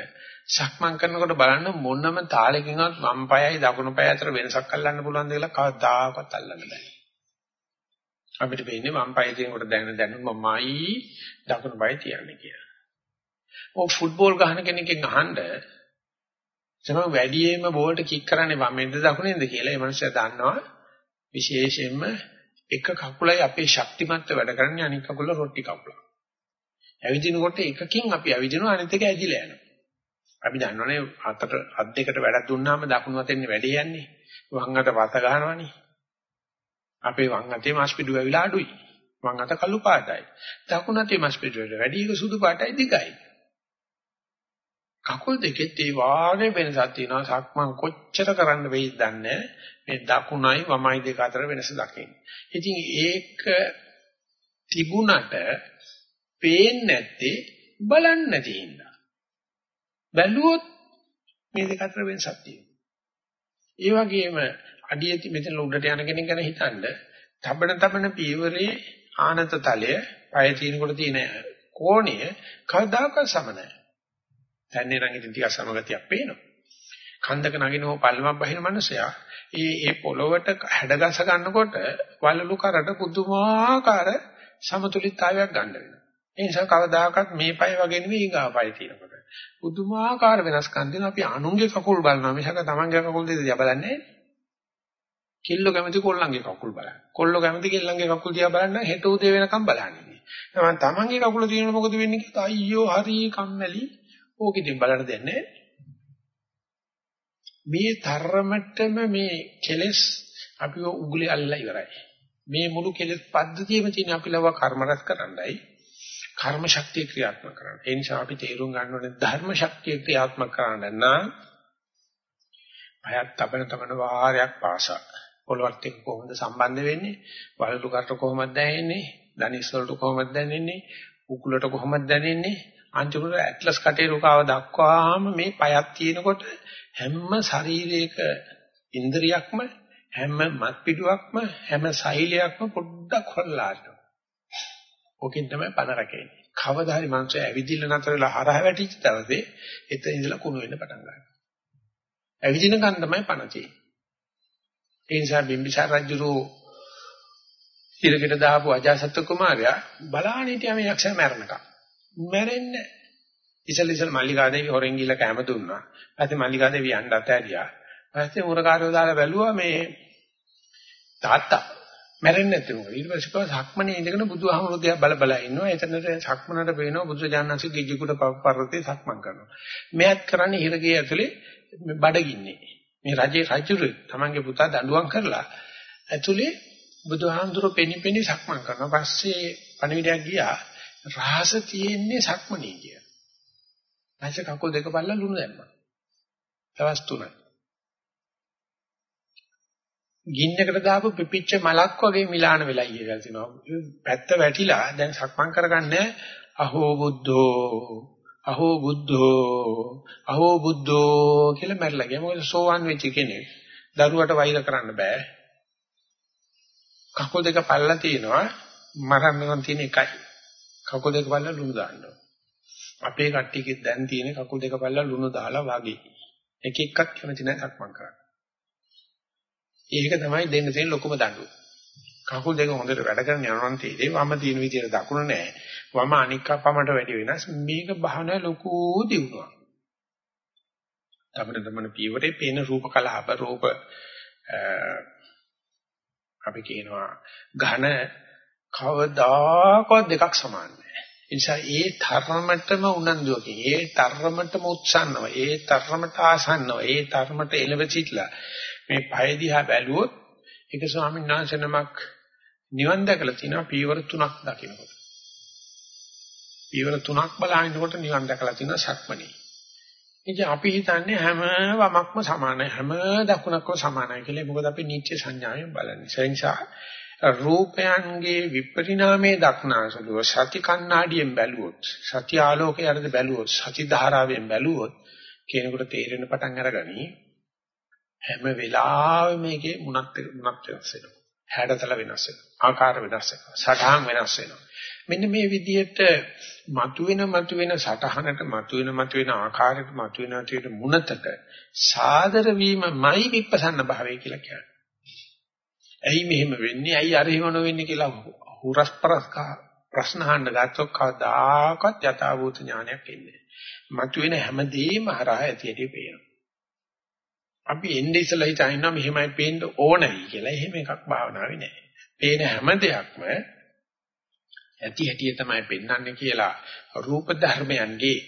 A: සක්මන් කරනකොට බලන්න මොනම තාලෙකින්වත් වම් පායයි දකුණු පාය අතර වෙනසක් අල්ලන්න පුළුවන් ද කියලා කවදාකවත් අල්ලන්න බෑ. අපිට වෙන්නේ වම් පාය තියෙනකොට දැනෙන දැනුම මමයි දකුණු පාය තියන්නේ කියලා. ඔය ෆුට්බෝල් ගහන කෙනකින් අහන්න තමයි වැඩියෙන්ම බෝල්ට කික් කරන්නේ වමෙන්ද දකුණෙන්ද කියලා. ඒ මනුස්සයා දන්නවා විශේෂයෙන්ම එක කකුලයි අපේ ශක්තිමත්ව වැඩ කරන්නේ අනිත් කකුල රොටි කකුල. ඇවිදිනකොට එකකින් අපි ඇවිදිනවා අනිත් එක ඇදිලා යනවා. අපි දන්නවනේ අතට අත් දෙකට වැඩක් දුන්නාම දකුණු අතෙන් වැඩේ යන්නේ. වම් අත වත ගන්නවනේ. අපේ වම් අතේ මාස්පිඩු ඇවිලා අඩුයි. වම් අත කළු පාටයි. දකුණු අතේ මස් පිටුවට වැඩි එක සුදු පාටයි දිගයි. කකුල් දෙකෙත් ඒ වාගේ වෙනසක් තියෙනවා. සක්මන් කොච්චර කරන්න වෙයිද දන්නේ මේ දකුණයි වමයි දෙක අතර වෙනස දකින්න. ඉතින් ඒක තිබුණට පේන්නේ නැත්තේ බලන්නේ නැති හින්දා. බැලුවොත් මේ දෙක අතර වෙනසක් තියෙනවා. ඒ වගේම අඩිය මෙතන උඩට යන කෙනෙක් ගැන හිතන්න තබන තබන පීවරේ ආනත තලය පය තිනකොට තියෙන කෝණය කවදාකවත් සම නැහැ. දැන්නේ නම් ඉතින් ටිකක් සමගතියක් පේනවා. කන්දක නගිනව පල්ලමක් බහින මනුස්සයා ඒ ඒ පොළොවට හැඩගස ගන්නකොට වලලු කරට පුදුමාකාර සමතුලිතතාවයක් ගන්න වෙනවා. ඒ නිසා කවදාකවත් මේ පය වගේ නෙවෙයි ඊගා පය තියෙනකොට. පුදුමාකාර වෙනස්කම් දෙනවා. අපි අනුන්ගේ කකුල් බලනවා මිසක තමන්ගේ කකුල් දෙක දිහා බලන්නේ නැහැ. කිල්ලෝ කැමති කොල්ලන්ගේ කකුල් බලන්න. කොල්ලෝ කැමති කෙල්ලන්ගේ කකුල් දිහා බලන්න හෙට උදේ වෙනකම් බලන්නේ. තමන් තමන්ගේ කකුල තියෙන මොකද වෙන්නේ කියලා අයියෝ හරි කම්මැලි. ඕක ඉතින් බලන්න දෙන්නේ මේ තරමටම මේ කෙලස් අපිව උගුලේ අල්ලලා ඉවරයි. මේ මුළු කෙලස් පද්ධතියම තියෙන අපි ලව කර්ම රැස් කරන්නයි කර්ම ශක්තිය ක්‍රියාත්මක කරන්න. ඒ නිසා අපි තේරුම් ගන්න ඕනේ ධර්ම ශක්තිය ක්‍රියාත්මක කරන්න නම් අයත් තබන තබන වාරයක් පාසා පොළොවත් එක්ක කොහොමද සම්බන්ධ වෙන්නේ? වලලු කරට කොහොමද දැනෙන්නේ? ධනිස් වලට කොහොමද දැනෙන්නේ? උකුලට කොහොමද දැනෙන්නේ? අන්තිමට ඇට්ලස් කටේ රුකාව දක්වාම මේ පයක් තියෙනකොට හැම ශරීරයක ඉන්ද්‍රියක්ම හැම මත් පිටුවක්ම හැම සෛලයක්ම පොඩ්ඩක් හොල්ලාට. ඕකෙන් තමයි පණ රැකෙන්නේ. කවදා හරි මංසය ඇවිදින්න නතර වෙලා හරහ වැටිච්ච දවසේ එතන ඉඳලා කුණු වෙන්න පටන් ගන්නවා. ඇවිදින ගමන් තමයි පණ තියෙන්නේ. ඒ නිසා බිම්බිසාර රජුරෝ ඉරකට දාපු අජාසත් කුමාරයා බලාගෙන හිටියා මේ යක්ෂයා මැරණකම්. මැරෙන්නේ. ඉසල ඉසල මල්ලිකා දේවි හොරෙන් ගිහලා කැම දුන්නා. ඊපස්සේ මල්ලිකා දේවි යන්න අතෑරියා. ඊපස්සේ මුරකාරයෝ දාලා බැලුවා මේ තාත්තා මැරෙන්නේ නැති මොකද? ඊට පස්සේ කව සක්මනේ ඉඳගෙන බුදුහාමුදුරුවෝ දිහා බල බල ඉන්නවා. එතනට සක්මනට පේනවා බුදුජානනාංශ ගිජ්ජුකුට පර්වතේ සක්මන් කරනවා. මෙයත් කරන්නේ හිරගේ ඇතුලේ බඩගින්නේ. මේ රජේ රජුරු තමන්ගේ පුතා දඬුවම් කරලා ඇතුලේ බුදුහාමුදුරුවෝ පෙනිපෙනි සක්මන් කරනවා. පස්සේ පණිවිඩයක් ගියා. රහස තියෙන්නේ සක්මනේ කිය. නැච කකුල් දෙක බලලා ලුණු දැම්මා. දවස් තුනයි. ගින්නකට දාපු පිපිච්ච මලක් වගේ මිලාන වෙලා ඉයලා තිනවා. පැත්ත වැටිලා දැන් සක්මන් කරගන්නේ අහෝ බුද්ධෝ අහෝ බුද්ධෝ අහෝ බුද්ධෝ කියලා මැරලා ගියා. මොකද සෝවන් වෙච්ච කෙනෙක්. දරුවට වෛර කරන්න බෑ. කකුල් දෙක පල්ලා තිනවා මරන්න තියෙන එකයි. කකුල් දෙක පල්ලා ලුණු දාන්න. අපේ කට්ටියකෙත් දැන් තියෙන කකුල් දෙක පල්ලා ලුණු දාලා වගේ. එක එකක් කැමති නැහැ සක්මන් කරන්න. ඒක තමයි දෙන්න තියෙන ලොකුම දඬුව. කකුල් දෙක හොඳට වැඩ කරන යනවා නම් තේරෙයි වම තියෙන විදිහට දකුණ නැහැ. වම අනික් කපමට වැඩි වෙනස්. මේක බහන ලොකු දියුණුවක්. අපිට තමයි පීවරේ පේන රූප කලාප රූප අපි කියනවා ඝන කවදාකවත් දෙකක් සමාන නැහැ. ඒ නිසා ඒ තරමටම උනන්දුවකින්, ඒ තරමටම උත්සන්නව, ඒ තරමට ආසන්නව, ඒ තරමට එළව සිටලා මේ පය දිහා බැලුවොත් ඒක ස්වාමීන් වහන්සේ නමක් නිවන් දැකලා තිනවා පීවර තුනක් දකින්නකොට. පීවර තුනක් බලහිනකොට නිවන් දැකලා තිනවා සක්මණේ. ඉතින් අපි හිතන්නේ හැම වමක්ම සමානයි හැම දකුණක්ම සමානයි කියලා. මොකද අපි නිත්‍ය සංඥාවෙන් බලන්නේ. ඒ නිසා රූපයන්ගේ විපරිණාමයේ දක්නාසලුව සති කණ්ණාඩියෙන් බැලුවොත් සති ආලෝකයේ අරද බැලුවොත් සති ධාරාවෙන් බැලුවොත් කෙනෙකුට තේරෙන පටන් අරගනි හැම වෙලාවෙම මේකේ මුණක් මුණක් වෙනස් වෙනවා. හැඩතල වෙනස් වෙනවා. ආකාර වෙනස් වෙනවා. සටහන් වෙනස් වෙනවා. මෙන්න මේ විදිහට මතුවෙන මතුවෙන සටහනට මතුවෙන මතුවෙන ආකාරයට මතුවෙන මතුවෙන මුණතට සාදර වීමමයි විපස්සන්න භාවය කියලා කියන්නේ. ඇයි මෙහෙම වෙන්නේ? ඇයි අර එහෙම නොවෙන්නේ කියලා හුරස්පරස් ප්‍රශ්න අහන්න ගත්තොත් කවදාකවත් යථාභූත ඥානයක් එන්නේ නැහැ. මතුවෙන හැමදේම හරහා ඇති ඇති පේනවා. අපි එන්නේ ඉස්සලා හිතනවා මෙහෙමයි පේන්න ඕනයි කියලා. එහෙම එකක් භාවනාවේ නැහැ. පේන හැම දෙයක්ම ඇති හැටි තමයි පෙන්වන්නේ කියලා රූප ධර්මයන්ගේ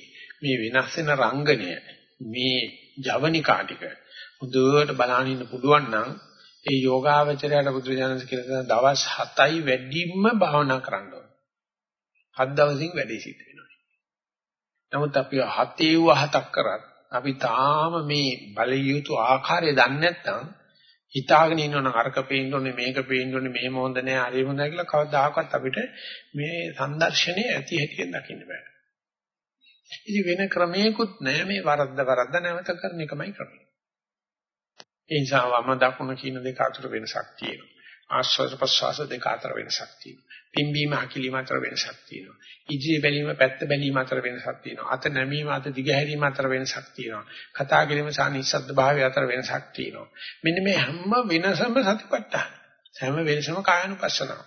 A: මේ වෙනස් වෙන රංගනය මේ ජවනිකා ටික හොඳට බලන්න ඉන්න පුළුවන් නම් ඒ යෝගාවචරයට බුදුරජාණන් කියලා දවස් 7යි වැඩිම භාවනා කරන්න ඕන. 7 දවසින් වැඩේ සිද්ධ වෙනවා. නමුත් අපි 7 වහ හතක් කරත් අපි තාම මේ බලයුතු ආකාරය දන්නේ නැත්නම් හිතාගෙන ඉන්නවනම් අරක පේන්න ඕනේ මේක පේන්න ඕනේ මෙහෙම හොඳ නෑ අර හොඳ නෑ කියලා කවදාකවත් අපිට මේ සංදර්ශනයේ ඇති හැටියෙන් දකින්න බෑ. ඉතින් වෙන ක්‍රමයකුත් නෑ මේ වරද්ද වරද්ද නැවත කරන එකමයි ක්‍රමය. ඒ නිසා වම දකුණ කියන දෙක අතර වෙනසක් තියෙනවා. ආස්වාද ප්‍රසවාස දෙක අතර වෙනසක් තියෙනවා. පිම්බීම හකිලිම අතර වෙනසක් තියෙනවා. ඉදිරි බැලීම පැත්ත බැලීම අතර වෙනසක් තියෙනවා. අත නැමීම අත දිගහැරීම අතර වෙනසක් තියෙනවා. කතා කිරීම සහ නිස්සද්ද භාවය අතර වෙනසක් තියෙනවා. මෙන්න මේ හැම වෙනසම සතිපට්ඨාන. හැම වෙනසම කායනුපස්සනාව.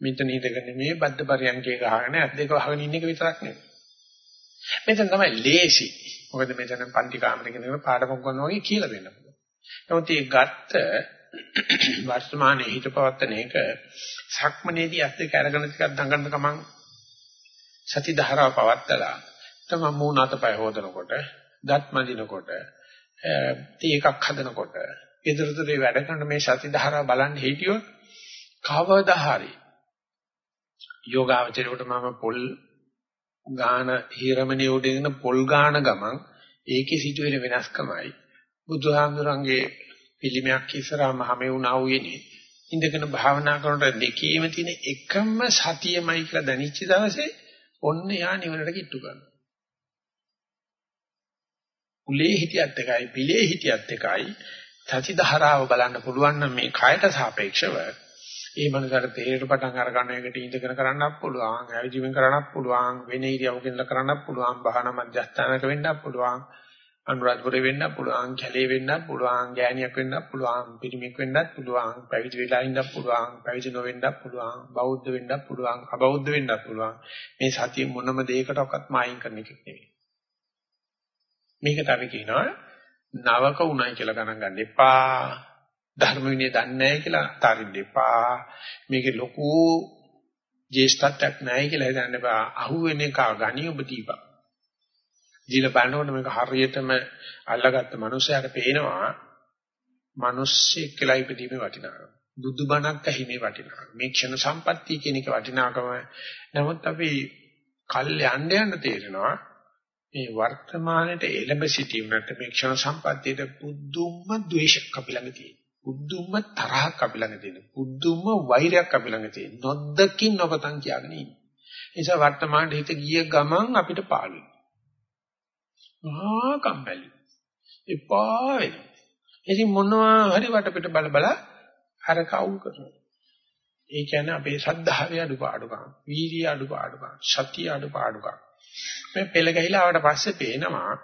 A: මෙතන හිටගෙන මේ බද්ද පරියන්කේ ගහගෙන ඇස් දෙක වහගෙන ඉන්න එක විතරක් නෙවෙයි. මෙතන තමයි ලේසි. මොකද මෙතන පන්ති කාමරේ කෙනෙක් පාඩමක් කරනවා වගේ කියලා දෙන්න පුළුවන්. නමුත් මේ ගත්ත වර්තමානයේ හිත පවත්තන එක සක්මනේදී අත් දෙක අරගෙන ටිකක් දඟන්න ගමන් සති ධාරාව පවත්තලා තම මූණ අතපය හොදනකොට දත් මදිනකොට තී එකක් හදනකොට ඉදිරියට වැඩ කරන මේ සති ධාරාව බලන්න හිටියොත් කවදා හරි යෝගාවචරයට මම පොල් ගාන හිරමණේ උඩින් පොල් ගාන ගමන් ඒකේ සිදුවෙන වෙනස්කමයි. බුදුහාමුදුරන්ගේ පිළිමයක් ඉස්සරහා මහමෙ වුණා වූයේනේ ඉඳගෙන භාවනා කරනකොට දෙකේම තියෙන එකම සතියමයි කියලා දැනෙච්ච දවසේ ඔන්න යා නිවනට කිට්ටු කරනවා. උලේ හිටියත් එකයි පිලේ හිටියත් එකයි සති ධාරාව බලන්න පුළුවන් නම් මේ කයට සාපේක්ෂව ඒ මනසට තේරෙට පටන් අර ගන්න එකට ඉඳගෙන කරන්නත් පුළුවන්, ඇවිදින්න කරන්නත් පුළුවන්, වෙන ඉරියව්වකින් කරන්නත් පුළුවන්, බහන මධ්‍යස්ථානක වෙන්නත් පුළුවන්. අනුරාධපුරේ වෙන්නත් පුළුවන්, කැලේ වෙන්නත් පුළුවන්, ගෑණියක් වෙන්නත් පුළුවන්, පිරිමික් වෙන්නත් පුළුවන්, පැවිදි වෙලා ඉන්නත් පුළුවන්, පැවිදි නොවෙන්නත් පුළුවන්, බෞද්ධ වෙන්නත් පුළුවන්, අබෞද්ධ වෙන්නත් පුළුවන්. මේ සතිය මොනම දෙයකටවත් මායින් කරන එකක් නෙවෙයි. මේකට අපි කියනවා නවක උණයි කියලා ගණන් ගන්න එපා. ධර්ම විනය දන්නේ නැහැ කියලා අතාරින්න එපා. මේකේ ලොකු ජේෂ්ඨත්වයක් නැහැ කියලා හිතන්න එපා. අහුවෙන එක ගණි ඔබ දීපා. දීලා බලනකොට මේක හරියටම අල්ලගත්ත මනුස්සයාට පේනවා මිනිස්සෙක් කියලා ඉපදීමේ වටිනාකම. බුදුබණක් ඇහිමේ වටිනාකම. මේ ක්ෂණ සම්පත්තිය කියන එක වටිනාකම. නමුත් අපි කල් යන්න යන තේරෙනවා මේ වර්තමානයේ එළඹ සිටීම නැත්නම් මේ ක්ෂණ සම්පත්තියට පුදුම ද්වේෂයක් අපි ළඟ තියෙනවා. පුදුම තරහක් අපි ළඟ තියෙනවා. පුදුම වෛරයක් අපි ළඟ තියෙනවා. නොදකින් නොකතන් කියගෙන ඉන්නේ. ඒ නිසා වර්තමානයේ හිත ගිය ගමන් අපිට පාළුයි. මහා කම්මැලි. එපා වෙනවා. ඉතින් මොනවා හරි වටපිට බල බල අර කවුල් කරනවා. ඒ කියන්නේ අපේ ශ්‍රද්ධාවේ අඩුපාඩුකම්, වීර්ය අඩුපාඩුකම්, සතිය අඩුපාඩුකම්. මේ පෙළ ගහිලා ආවට පස්සේ පේනවා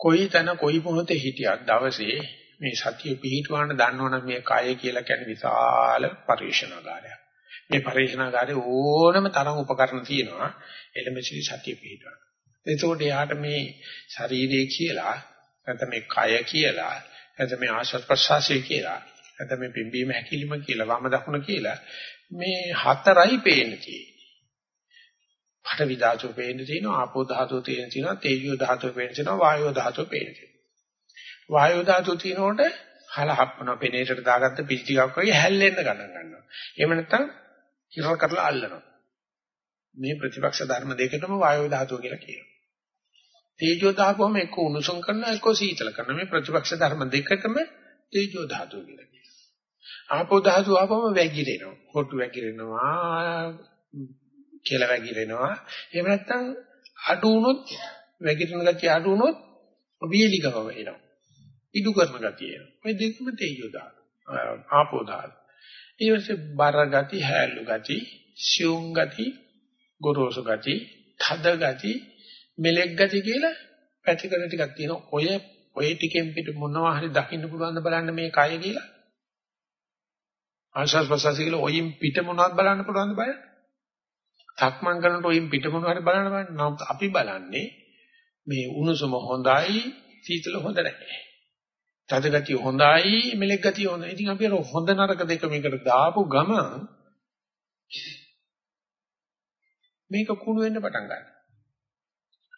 A: කොයි තැන කොයි මොහොතේ හිටියත් දවසේ මේ සතිය පිහිටවන්න දන්නවනම් මේ කය කියලා කියන්නේ විශාල පරිශනාගාරයක්. මේ පරිශනාගාරේ ඕනම තරම් උපකරණ තියෙනවා. එළමෙසි සතිය පිහිටවන්න. එතකොට යාට මේ ශරීරය කියලා නැත්නම් මේ කය කියලා නැත්නම් මේ ආශ්වාස ප්‍රශ්වාසය කියලා නැත්නම් මේ පිම්බීම හැකිලිම කියලා වම දකුණ කියලා මේ හතරයි පේන්න තියෙන්නේ. පඨවි ධාතුව පේන්න තියෙනවා ආපෝ ධාතුව පේන්න තියෙනවා තේජෝ ධාතුව පේන්න තියෙනවා වායෝ ධාතුව පේන්න තියෙනවා. වායෝ ධාතුව තියෙනකොට හලහප්පන පෙනේට දාගත්ත පිටි ටිකක් වගේ හැල්ලෙන්න ගණන් ගන්නවා. එහෙම නැත්නම් හිර කරලා අල්ලනවා. මේ ප්‍රතිපක්ෂ ධර්ම දෙකටම වායෝ ධාතුව කියලා කියනවා. තේජෝ දාපුවම එක්ක උණුසුම් කරනවා එක්ක සීතල කරනවා. මේ ප්‍රතිපක්ෂ ධර්ම දෙකකම තේජෝ ධාතුව කියලා කියනවා. ආපෝ ධාතුව ආපම වැగిරෙනවා. කොටු වැగిරෙනවා. කියලා වැగిරෙනවා. එහෙම නැත්නම් අඩු වුණොත් වැగిරෙන ගතිය අඩු වුණොත් වීලිකවම එනවා. ඉදු කරන ගතිය එනවා. මේ දෙකම තේජෝ ධාතුව. ආපෝ ධාතුව. ඊවසේ බර ගති, හැලු ගති, සියුම් ගති, ගොරෝසු ගති, තද ගති මෙලෙක් ගති කියලා පැතිකඩ ටිකක් තියෙනවා. ඔය ඔය ටිකෙන් පිට මොනවා හරි දකින්න පුළුවන්ද බලන්න මේ කය කියලා. ආශාස් ප්‍රසාස කියලා ඔයින් පිට මොනවද බලන්න පුළුවන්ද බලන්න. සක්මන් කරනකොට ඔයින් පිට මොනවද බලන්න බලන්න. නම් අපි බලන්නේ මේ උණුසුම හොඳයි සීතල හොඳ නැහැ. තද ගතිය හොඳයි මෙලෙක් ගතිය හොඳයි. ඉතින් අපි අර හොඳ නරක දෙක මේකට දාපු ගමන් මේක කුණු වෙන්න පටන් ගන්නවා.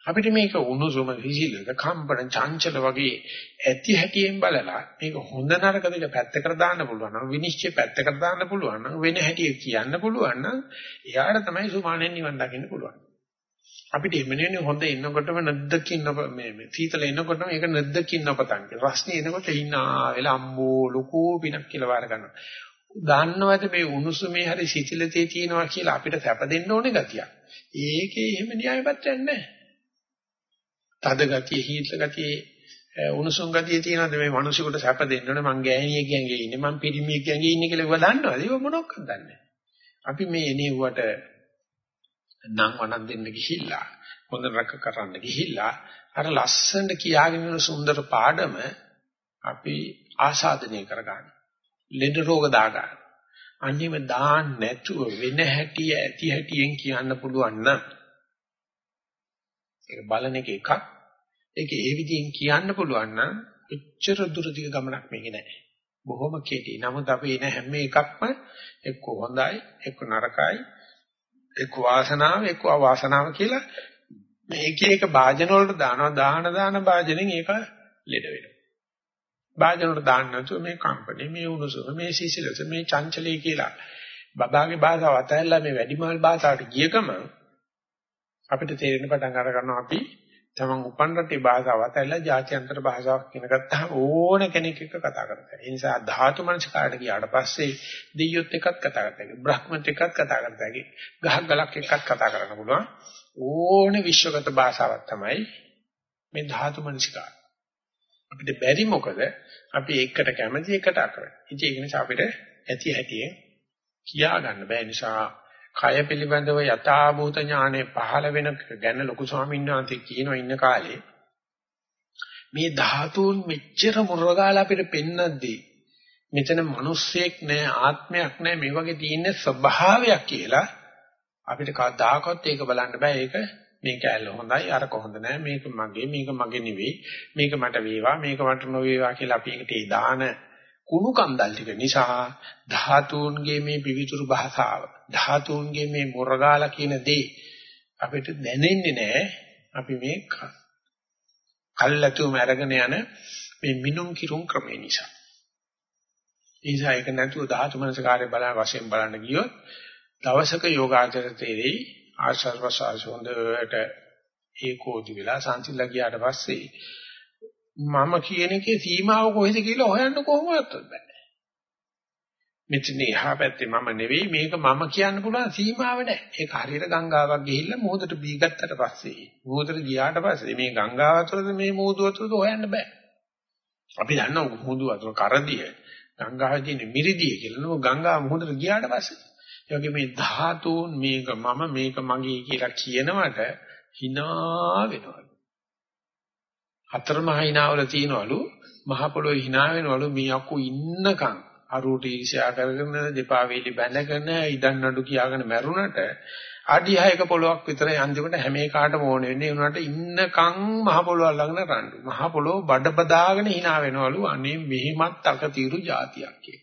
A: අපිට මේක උණුසුම විසිලක කම්පන චංචල වගේ ඇති හැටියෙන් බලලා මේක හොඳ නරක දෙක පැත්තකට දාන්න පුළුවන් නම් විනිශ්චය පැත්තකට දාන්න පුළුවන් නම් වෙන හැටි කියන්න පුළුවන් නම් එයාට තමයි සුමානෙන් නිවන් දකින්න පුළුවන්. අපිට එමෙන්නේ හොඳ ඉන්නකොටම නැද්දකින් මේ මේ සීතල එනකොටම ඒක නැද්දකින් අපතන් කියලා. රස්නේ එනකොට ඉන්නා වෙලා අම්මෝ ලොකෝ පිනක් කියලා වාර ගන්නවා. දන්නවද මේ උණුසුමේ හරි සිතිලතේ තියෙනවා කියලා අපිට සැප දෙන්න ඕනේ ගතියක්. ඒකේ එහෙම න්‍යායපත්‍රයක් නැහැ. තද ගතිය, හීතල ගතිය, උණුසුම් ගතිය තියෙනවද මේ මිනිසෙකුට සැප දෙන්න ඕනේ මං ගෑණියෙක් ගෑඟේ ඉන්නේ මං පිරිමියෙක් ගෑඟේ ඉන්නේ කියලා ඒව දන්නවද? ඒව මොනක්වත් දන්නේ නැහැ. අපි මේ එනෙව්වට නම් වණන් දෙන්න ගිහිල්ලා හොඳ රක කරන්න ගිහිල්ලා අර ලස්සනට කියාගෙන යන සුන්දර පාඩම අපි ආසාදනය කරගන්න. ලෙඩ රෝග දාගන්න. අනිම දාන්න නැතුව වෙන හැටි ඇති හැටියෙන් කියන්න පුළුවන් නම් ඒක බලන එක එකක්. ඒක ඒ විදිහෙන් කියන්න පුළුවන් නම් එච්චර දුරදිග ගමනක් මේකේ නැහැ. බොහොම කෙටි. නමුත් අපි එන හැම එකක්ම එක්ක හොඳයි, එක්ක නරකයි, එක්ක වාසනාව, එක්ක අවාසනාව කියලා මේ එක එක භාජන වලට දානවා. දාන දාන භාජනෙන් ඒක ලෙඩ වෙනවා. භාජන වලට දාන්න නැතුව මේ කම්පණි, මේ උණුසුම, මේ සිසිලස, මේ චංචලී කියලා බබාගේ භාෂාව අතහැරලා මේ වැඩිමහල් භාෂාවට ගිය ගමන් අපිට තේරෙන පටන් අර ගන්නවා අපි තමන් උපන් රටේ භාෂාව අතහැරලා ජාත්‍යන්තර භාෂාවක් කියන ගත්තාම ඕන කෙනෙක් එක්ක කතා කරනවා. ඒ නිසා ධාතු මනසකාරට ගියාට පස්සේ දෙයියොත් එක්කත් කතා කරනවා. බ්‍රහ්මත් එක්කත් කතා කරනවා. ගහක් ගලක් එක්කත් කතා කරන්න පුළුවන්. ඕනේ විශ්වගත භාෂාවක් තමයි මේ ධාතු මනසකාර. අපිට බැරි මොකද අපි එකට කැමති එකට අකමැති. ඉතින් ඒක නිසා අපිට ඇති හැටියෙන් කියා ගන්න බෑ නිසා කය පිළිබඳව යථාභූත ඥානෙ පහළ වෙන ගැන ලොකු ස්වාමීන් වහන්සේ කියනවා ඉන්න කාලේ මේ ධාතුන් මෙච්චර මුරගාලා අපිට පෙන්නද්දී මෙතන මිනිස්සෙක් නෑ ආත්මයක් නෑ මේ වගේ තියෙන ස්වභාවයක් කියලා අපිට කවදාකවත් ඒක බලන්න බෑ. ඒක මේක ඇල්ල හොඳයි අර කොහොඳ නෑ. මේක මගේ මේක මගේ නෙවෙයි. මේක මට වේවා මේක මට නොවේවා කියලා අපි ඒකට ඒ දාන කුණු කන්දල් ටික නිසා ධාතුන්ගේ මේ පිවිතුරු භාෂාව ධාතුන්ගේ මේ මොරගාලා කියන දේ අපිට දැනෙන්නේ නැහැ. අපි මේ කල්ලාතුම අරගෙන යන මේ මිනුම් කිරුම් ක්‍රමේ නිසා. නිසා ඒක නැතුව ධාතු මනසකාරය බලන වශයෙන් බලන්න ගියොත් දවසක යෝගාචරතේදී ආශ්වාස ප්‍රශ්වාස හොඳට ඒකෝදි වෙලා සංසිල්ලා ගියාට පස්සේ මම කියන එකේ සීමාව කොහෙද කියලා හොයන්න කොහොමවත් බෑ. මෙතන එහා පැත්තේ මම නෙවෙයි මේක මම කියන්න පුළුවන් සීමාව නැහැ. ඒක හරියට ගංගාවක් ගිහිල්ලා මුහුදට බී ගත්තට පස්සේ මුහුදට ගියාට පස්සේ මේ ගංගාව අතරද මේ මුහුද අතරද හොයන්න බෑ. අපි දන්නවා මුහුද අතර කරදිය ගංගාවේ තියෙන මිරිදිය කියලා. නෝ ගංගාව මුහුදට ගියාට පස්සේ ඒ වගේ මේ ධාතුන් මේක මම මේක මගේ කියලා කියනවට hina වෙනවා. හතර මහ hinaවල තියනවලු මහ පොළොවේ hina වෙනවලු මේ අකු ඉන්නකම් අරුට ඊර්ෂ්‍යා කරගෙන දෙපා වේලි බැඳගෙන ඉදන් නඩු කියාගෙන මැරුණට අඩි 6ක පොළොවක් විතරයි අන්තිමට හැම එකකටම ඕන වෙන්නේ උනාට ඉන්නකම් මහ පොළොව අල්ලගෙන රණ්ඩු මහ පොළොව බඩබදාගෙන hina වෙනවලු අනේ මෙහිමත් අකතිරු જાතියක් කිය.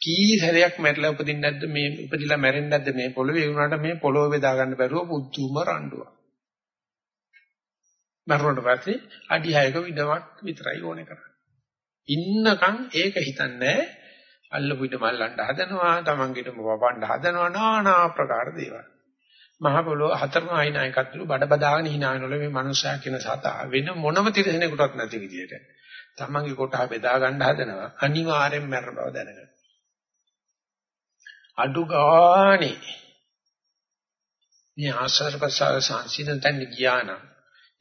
A: කී සැරයක් මැරිලා උපදින්නේ නැද්ද මේ උපදිලා මැරෙන්නේ නැද්ද මේ පොළොවේ උනාට මේ පොළොව බෙදා ගන්න බැරුව පුදුම රණ්ඩුවක්. මරුණට පස්සේ අඩි 6ක විදමක් විතරයි ඕනේ කරන්නේ. ඉන්නකම් ඒක හිතන්නේ අල්ලපු ඉඩ මල්ලන්න හදනවා, තමන්ගේටම වපන්න හදනවා নানা ආකාර දේවල්. මහ පොළොව හතරම ආයින එකත්තුළු බඩ බදාගෙන hina වෙනවල මේ මනුස්සයා කියන සතා වෙන මොනම තිරසනෙකුටවත් නැති විදියට. තමන්ගේ කොටහ බෙදා ගන්න හදනවා. අනිවාර්යෙන් මරන බව දැනගන්න. අඩු ගානේ මේ ආශ්‍රව ප්‍රසාර සංසිඳන තැන ගියා නම්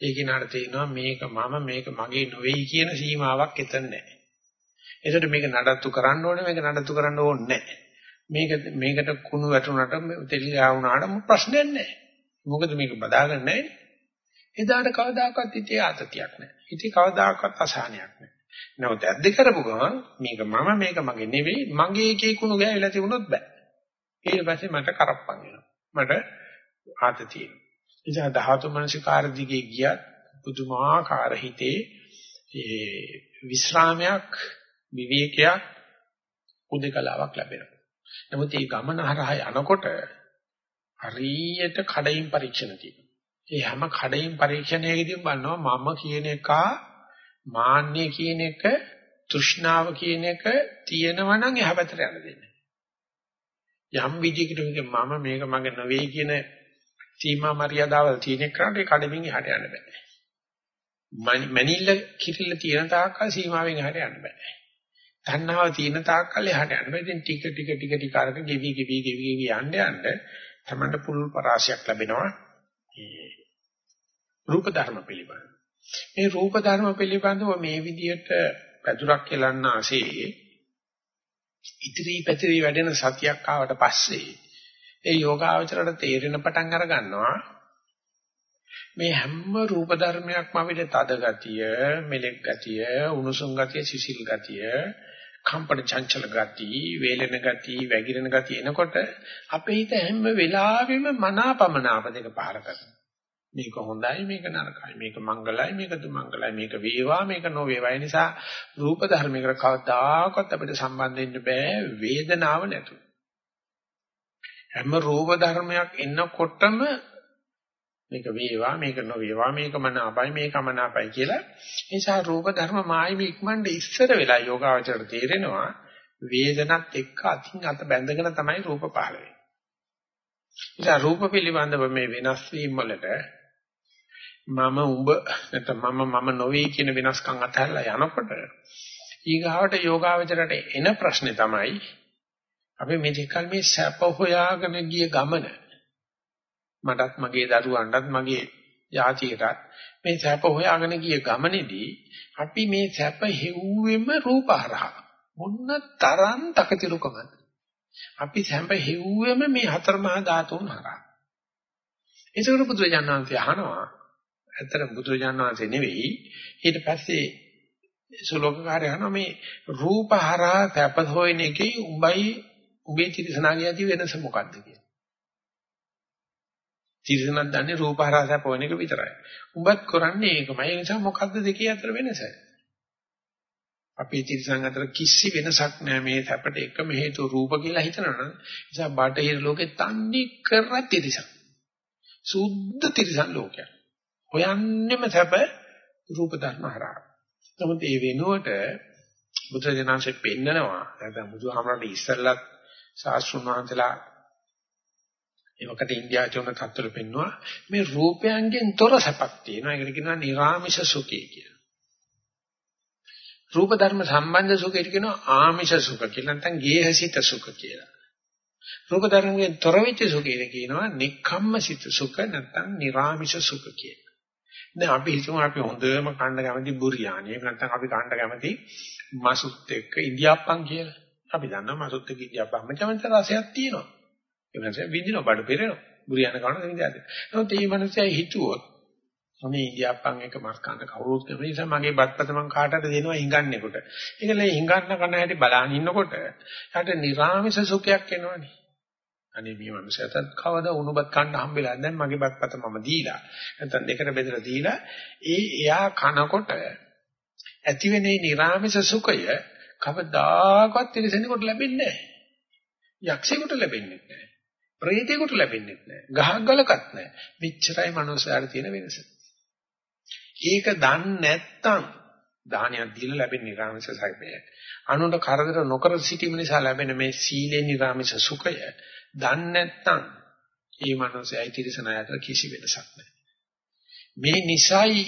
A: ඒ කෙනාට තේරෙනවා මේක මම මේක මගේ නොවේයි කියන සීමාවක් එතන නැහැ. ඒකට මේක නඩත්තු කරන්න ඕනේ මේක නඩත්තු කරන්න ඕනේ නැහැ. මේක මේකට කුණු වැටුණාට තෙලිලා වුණාට ප්‍රශ්නයක් නැහැ. මොකද මේක බදාගන්න නැහැ. එදාට කවදාකවත් ඉතේ ආතතියක් නැහැ. ඉතේ කවදාකවත් අසහනයක් නැහැ. නමුත් ඇද්ද කරපු ගමන් මේක මම මේක මගේ නෙවෙයි මගේ එකේ කුණු ගෑවිලා තිබුණොත් බෑ. ඊට පස්සේ මට කරප්පන් වෙනවා. මට ආතතිය. ඉතින් ධාතු මනසිකාර දිගේ ගියත් පුදුමාකාර හිතේ ඒ විස්රාමයක් විවේකයක් උදකලාවක් ලැබෙනවා. නමුත් මේ ගමන හරහා යනකොට හරියට කඩින් පරීක්ෂණ තියෙනවා. ඒ හැම කඩේම පරීක්ෂණයකදීම බලනවා මම කියන එක මාන්නය කියන එක තෘෂ්ණාව කියන එක තියෙනවා නම් එහා පැත්තට යන්න දෙන්නේ. යම් විදිහකට මම මේක මගේ නෙවෙයි කියන සීමා මරියාදාවල් තියෙන කරාට ඒ කඩමින් එහාට යන්න බෑ. මනිල්ල කිරිල්ල තියෙන තාක්කල් සීමාවෙන් එහාට යන්න බෑ. තණ්හාව තියෙන තාක්කල් එහාට යන්න බෑ. ඉතින් ටික ටික ටික ටික අරක ගෙවි ගෙවි ගෙවි ගෙවි යන්න යන්න තමන්ට පුළුල් පරාසයක් ලැබෙනවා. ඒ රූප ධර්ම පිළිබඳ. මේ රූප ධර්ම පිළිබඳව මේ විදිහට පැදුරක් කෙලන්න ASCII ඉතිරි පැතිරි වැඩෙන සතියක් ආවට පස්සේ ඒ යෝගාවචරයට තේරෙන පටන් අර ගන්නවා. මේ හැම රූප ධර්මයක්ම අපිට තද ගතිය, මෙලෙක් ගතිය, උණුසුම් ගතිය, සිසිල් ගතිය, කම්පන චංචල ගතිය, වේලෙන ගතිය, වැగిරෙන ගතිය එනකොට අපේ හිත හැම වෙලාවෙම මනාපමනාප දෙක පහල කරනවා. මේක හොඳයි මේක නරකයි මේක මංගලයි මේක දුමංගලයි මේක වේවා මේක නොවේවා. ඒ නිසා රූප ධර්මයකට කවදාකවත් අපිට සම්බන්ධ වෙන්න බෑ වේදනාව නැතුව. හැම රූප ධර්මයක් එන්නකොටම මේක වේවා මේක නොවේවා මේක මනාපයි මේක මනාපයි කියලා නිසා රූප ධර්ම මායිම ඉක්මනට ඉස්සර වෙලා යෝගාවචරයට තේරෙනවා වේදනත් එක්ක අතින් අත බැඳගෙන තමයි රූප පහළ වෙන්නේ. නිසා රූප පිළිබඳව මේ වෙනස් වීම වලට මම උඹ නැත්නම් මම මම නොවේ කියන වෙනස්කම් අතහැරලා යනකොට ඊගාවට යෝගාවචරයට එන ප්‍රශ්නේ තමයි අපි මෙතෙක්කල් මේ සැප හොයාගෙන ගිය ගමන මටත් මගේ දරුවන්ටත් මගේ යාතියටත් මේ සැප හොයාගෙන ගිය ගමනේදී අපි මේ සැප හෙව්වෙම රූපහරහා මොන්න තරම් තකතිරුකමද? අපි සැප හෙව්වෙම මේ හතර මහා ධාතුන් හරහා. ඒසකට බුදුරජාණන් වහන්සේ අහනවා ඇත්තට බුදුරජාණන් වහන්සේ නෙවෙයි ඊට පස්සේ සුලෝකකාරය අහනවා මේ රූපහරහා සැප හොයන එකේ උඹයි උඹේ තිරසනාගේ ඇති වෙනස මොකක්ද කියලා. තිරසනක් දන්නේ රූප හරහා සැපවෙන එක විතරයි. උඹත් කරන්නේ ඒකමයි. ඒ නිසා මොකක්ද දෙකේ අතර වෙනස? අපේ තිරසන් අතර කිසි වෙනසක් නැහැ මේ සැපට එකම හේතුව රූප කියලා හිතනවනම් නිසා බාහිර ලෝකේ තන්නේ කර තිරසන්. සුද්ධ තිරසන් ලෝකයක්. හොයන්නෙම සැප රූප ධර්ම හරහා. නමුත් ඒ වෙනුවට බුදුරජාණන්සේ පෙන්නනවා නැත්නම් බුදුහාමරට ඉස්සෙල්ලත් ශාස්ත්‍රුන් වහන්සේලා ඒවකට ඉන්දියාවේ තියෙන තත්ත්වල පෙන්නවා මේ රූපයන්ගෙන් තොර සැපක් තියෙනවා ඒකට කියනවා නිර්ාමිෂ සුඛය කියලා. රූප ධර්ම සම්බන්ධ සුඛයට කියනවා ආමිෂ සුඛ කියලා නැත්නම් ගේහසිත සුඛ කියලා. රූප ධර්මයෙන් තොර වෙච්ච සුඛයට කියනවා නික්ඛම්මසිත සුඛ නැත්නම් නිර්ාමිෂ සුඛ කියලා. දැන් අපි හිතමු අපි හොඳම කන්න කැමති බුරියානි. එහෙම නැත්නම් අපි කන්න කැමති මසුත් එක්ක ඉන්දියාප්පන් කියලා. අපි දන්නවා මසුත් එක්ක ඉන්දියාප්පන් චමන්ත රසයක් තියෙනවා. ඒ වෙනස විඳිනවා බඩ පිරෙනවා. බුරියාන කන විඳිනවා. නමුත් මේ මනුස්සයා හිතුවොත් මේ ඉන්දියාප්පන් එක මස් කන්න කවුරුත් කැමති නිසා මගේ බත්පත මං කාටද දෙනවා හිඟන්නේකොට. ඒකල හිඟන්න කන හැටි බලන් ඉන්නකොට යාට නිර්ාමිෂ සුඛයක් එනවනේ. අනේ මේ මනුස්සයාට කවදා උණුබත් කන්න හම්බෙලා දැන් මගේ බත්පත මම දීලා නැත්නම් දෙකට බෙදලා දීලා ඒ එයා කනකොට ඇතිවෙනේ නිර්ාමිෂ සුඛය කවදාකවත් තිරසනෙකුට ලැබෙන්නේ නැහැ. යක්ෂයෙකුට ලැබෙන්නේ නැහැ. ප්‍රේතයෙකුට ලැබෙන්නේ නැහැ. ගහක් ගලකත් නැහැ. මෙච්චරයි මනුස්සයාට තියෙන වෙනස. ඒක දන්නේ නැත්තම් දානයක් දීලා ලැබෙන නිර්ාමිෂ සයිපය අනුන්ට කරදර නොකර සිටීම නිසා ලැබෙන මේ සීලේ නිර්ාමිෂ සුඛය දන්නේ නැත්නම් ඒ මනුස්සයයි තිරසන අතර කිසි වෙනසක් නැහැ. මේ නිසයි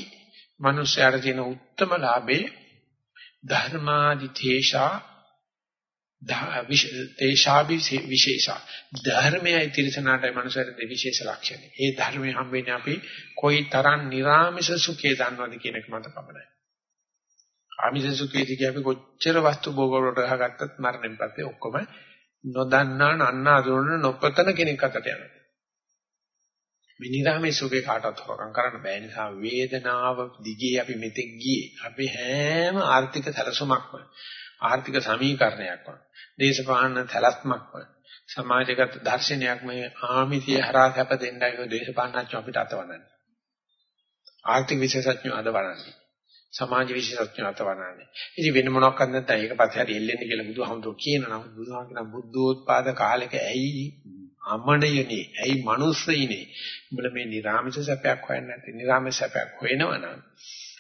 A: මනුස්සයාට තියෙන උත්තරම ලාභේ ධර්මාදිතේෂා තේෂාභි විශේෂා ධර්මයයි තිරසනාටයි මනුස්සයාට විශේෂ ලක්ෂණ. ඒ ධර්මයේ හම්බෙන්නේ අපි කොයි තරම් නිර්ාමිෂ සුඛේ දන්නවද කියන එක මත පමණයි. ආමිෂ සුඛේදී අපි කොච්චර වස්තු භෝග වලට ගහගත්තත් මරණයෙන් පස්සේ ඔක්කොම නොදන්නා නන්නා දුරන නොපතන කෙනෙක් අතට යනවා. මේ නිරාමේ සුඛේ කාටවත් හොරකම් කරන්න බෑ නිසා වේදනාව දිගේ අපි මෙතෙක් ගියේ. අපි හැම ආර්ථික සැලසුමක්ම ආර්ථික සමීකරණයක්ම දේශපාලන තැලස්මක්ම සමාජගත දර්ශනයක් මේ ආමිතිය හරහා කැප දෙන්නයි දේශපාලනඥයෝ අපිට අතවනන්නේ. ආර්ථික විශේෂඥයෝ අද වරන්නේ. සමාජ විශේෂඥ අතවනන්නේ. ඉතින් වෙන මොනවක් නැත්නම් ඒක පස්සේ හරි එල්ලෙන්න කියලා බුදුහාමුදුරුවෝ කියනවා. බුදුහාමුදුරුවෝ බුද්ධෝත්පාද කාලෙක ඇයි අමනයනේ. ඇයි මිනිස්සෙයිනේ. උඹලා මේ නිර්ාමිෂ සැපයක් හොයන්නේ නැත්නම් නිර්ාමිෂ සැපයක් හොයනවනම්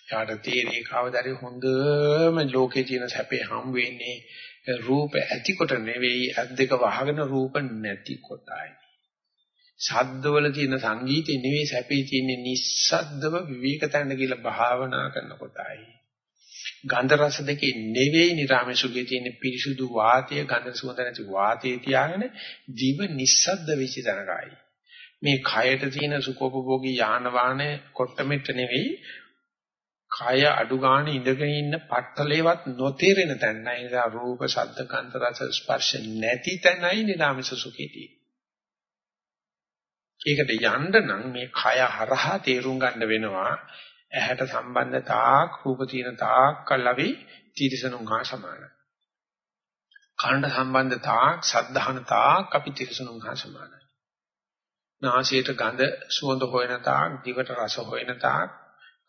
A: යාට තීරේ කවදාරි හොඳම ලෝකේ තියෙන සැපේ හම් වෙන්නේ රූප ඇතිකොට නෙවෙයි අත් දෙක වහගෙන රූප නැති කොටයි. ශබ්දවල තියෙන සංගීතේ නෙවෙයි සැපේ තියෙන්නේ නිස්සද්දව විවේක තැන්න කියලා භාවනා කරන කොටයි. ගන්ධ රස දෙකේ නෙවෙයි නිරාමසුගේ තියෙන පිරිසුදු වාතය ගන්ධ සුවඳ නැති වාතය තියාගෙන දිව නිස්සද්ද වෙච්ච තැනකයි. මේ කයට තියෙන සුඛෝපභෝගී යාන වාහන කොට්ටමෙට නෙවෙයි කය අඩු ගන්න ඉඳගෙන ඉන්න පට්ටලේවත් නොතේරෙන තැනයි නිසා රූප ශබ්ද ගන්ධ රස ස්පර්ශ නැති තැනයි නිරාමස සුඛේදී. ඒකට යන්න නම් මේ කය හරහා තේරුම් ගන්න වෙනවා ඇහැට සම්බන්ධ තාක් රූප තියෙන තාක් කල්ලවි තිරසනුන් හා සමානයි. කනට සම්බන්ධ තාක් සද්ධාන තාක් අපි තිරසනුන් හා සමානයි. නාසයට ගඳ සුවඳ හොයන තාක් දිවට රස හොයන තාක්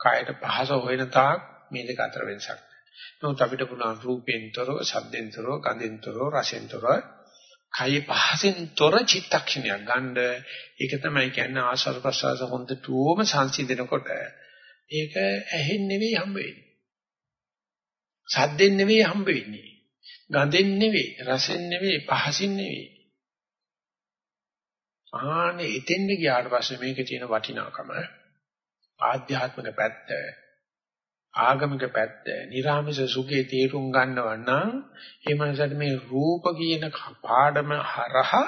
A: කායට පහස හොයන තාක් මේ දෙක අතර වෙනසක් නැහැ. නමුත් අපිට පුළුවන් රූපෙන්තරෝ, ශබ්දෙන්තරෝ, ගන්ධෙන්තරෝ, රසෙන්තරෝ කයි පහසෙන් තොර චිත්තක්ෂණයක් ගන්න ඒක තමයි කියන්නේ ආශ්වාස ප්‍රශ්වාස හොඳටම සංසිඳනකොට ඒක ඇහෙන් නෙවෙයි හම්බ වෙන්නේ. සද්දෙන් නෙවෙයි හම්බ වෙන්නේ. ගඳෙන් නෙවෙයි, රසෙන් නෙවෙයි, පහසින් නෙවෙයි. ආනේ එතෙන්ද ගියාට පස්සේ මේකේ තියෙන වටිනාකම ආධ්‍යාත්මික පැත්ත ආගමික පැත්ත නිර්ාමිෂ සුඛේ තේරුම් ගන්නව නම් ඒ මනසට මේ රූප කියන පාඩම හරහා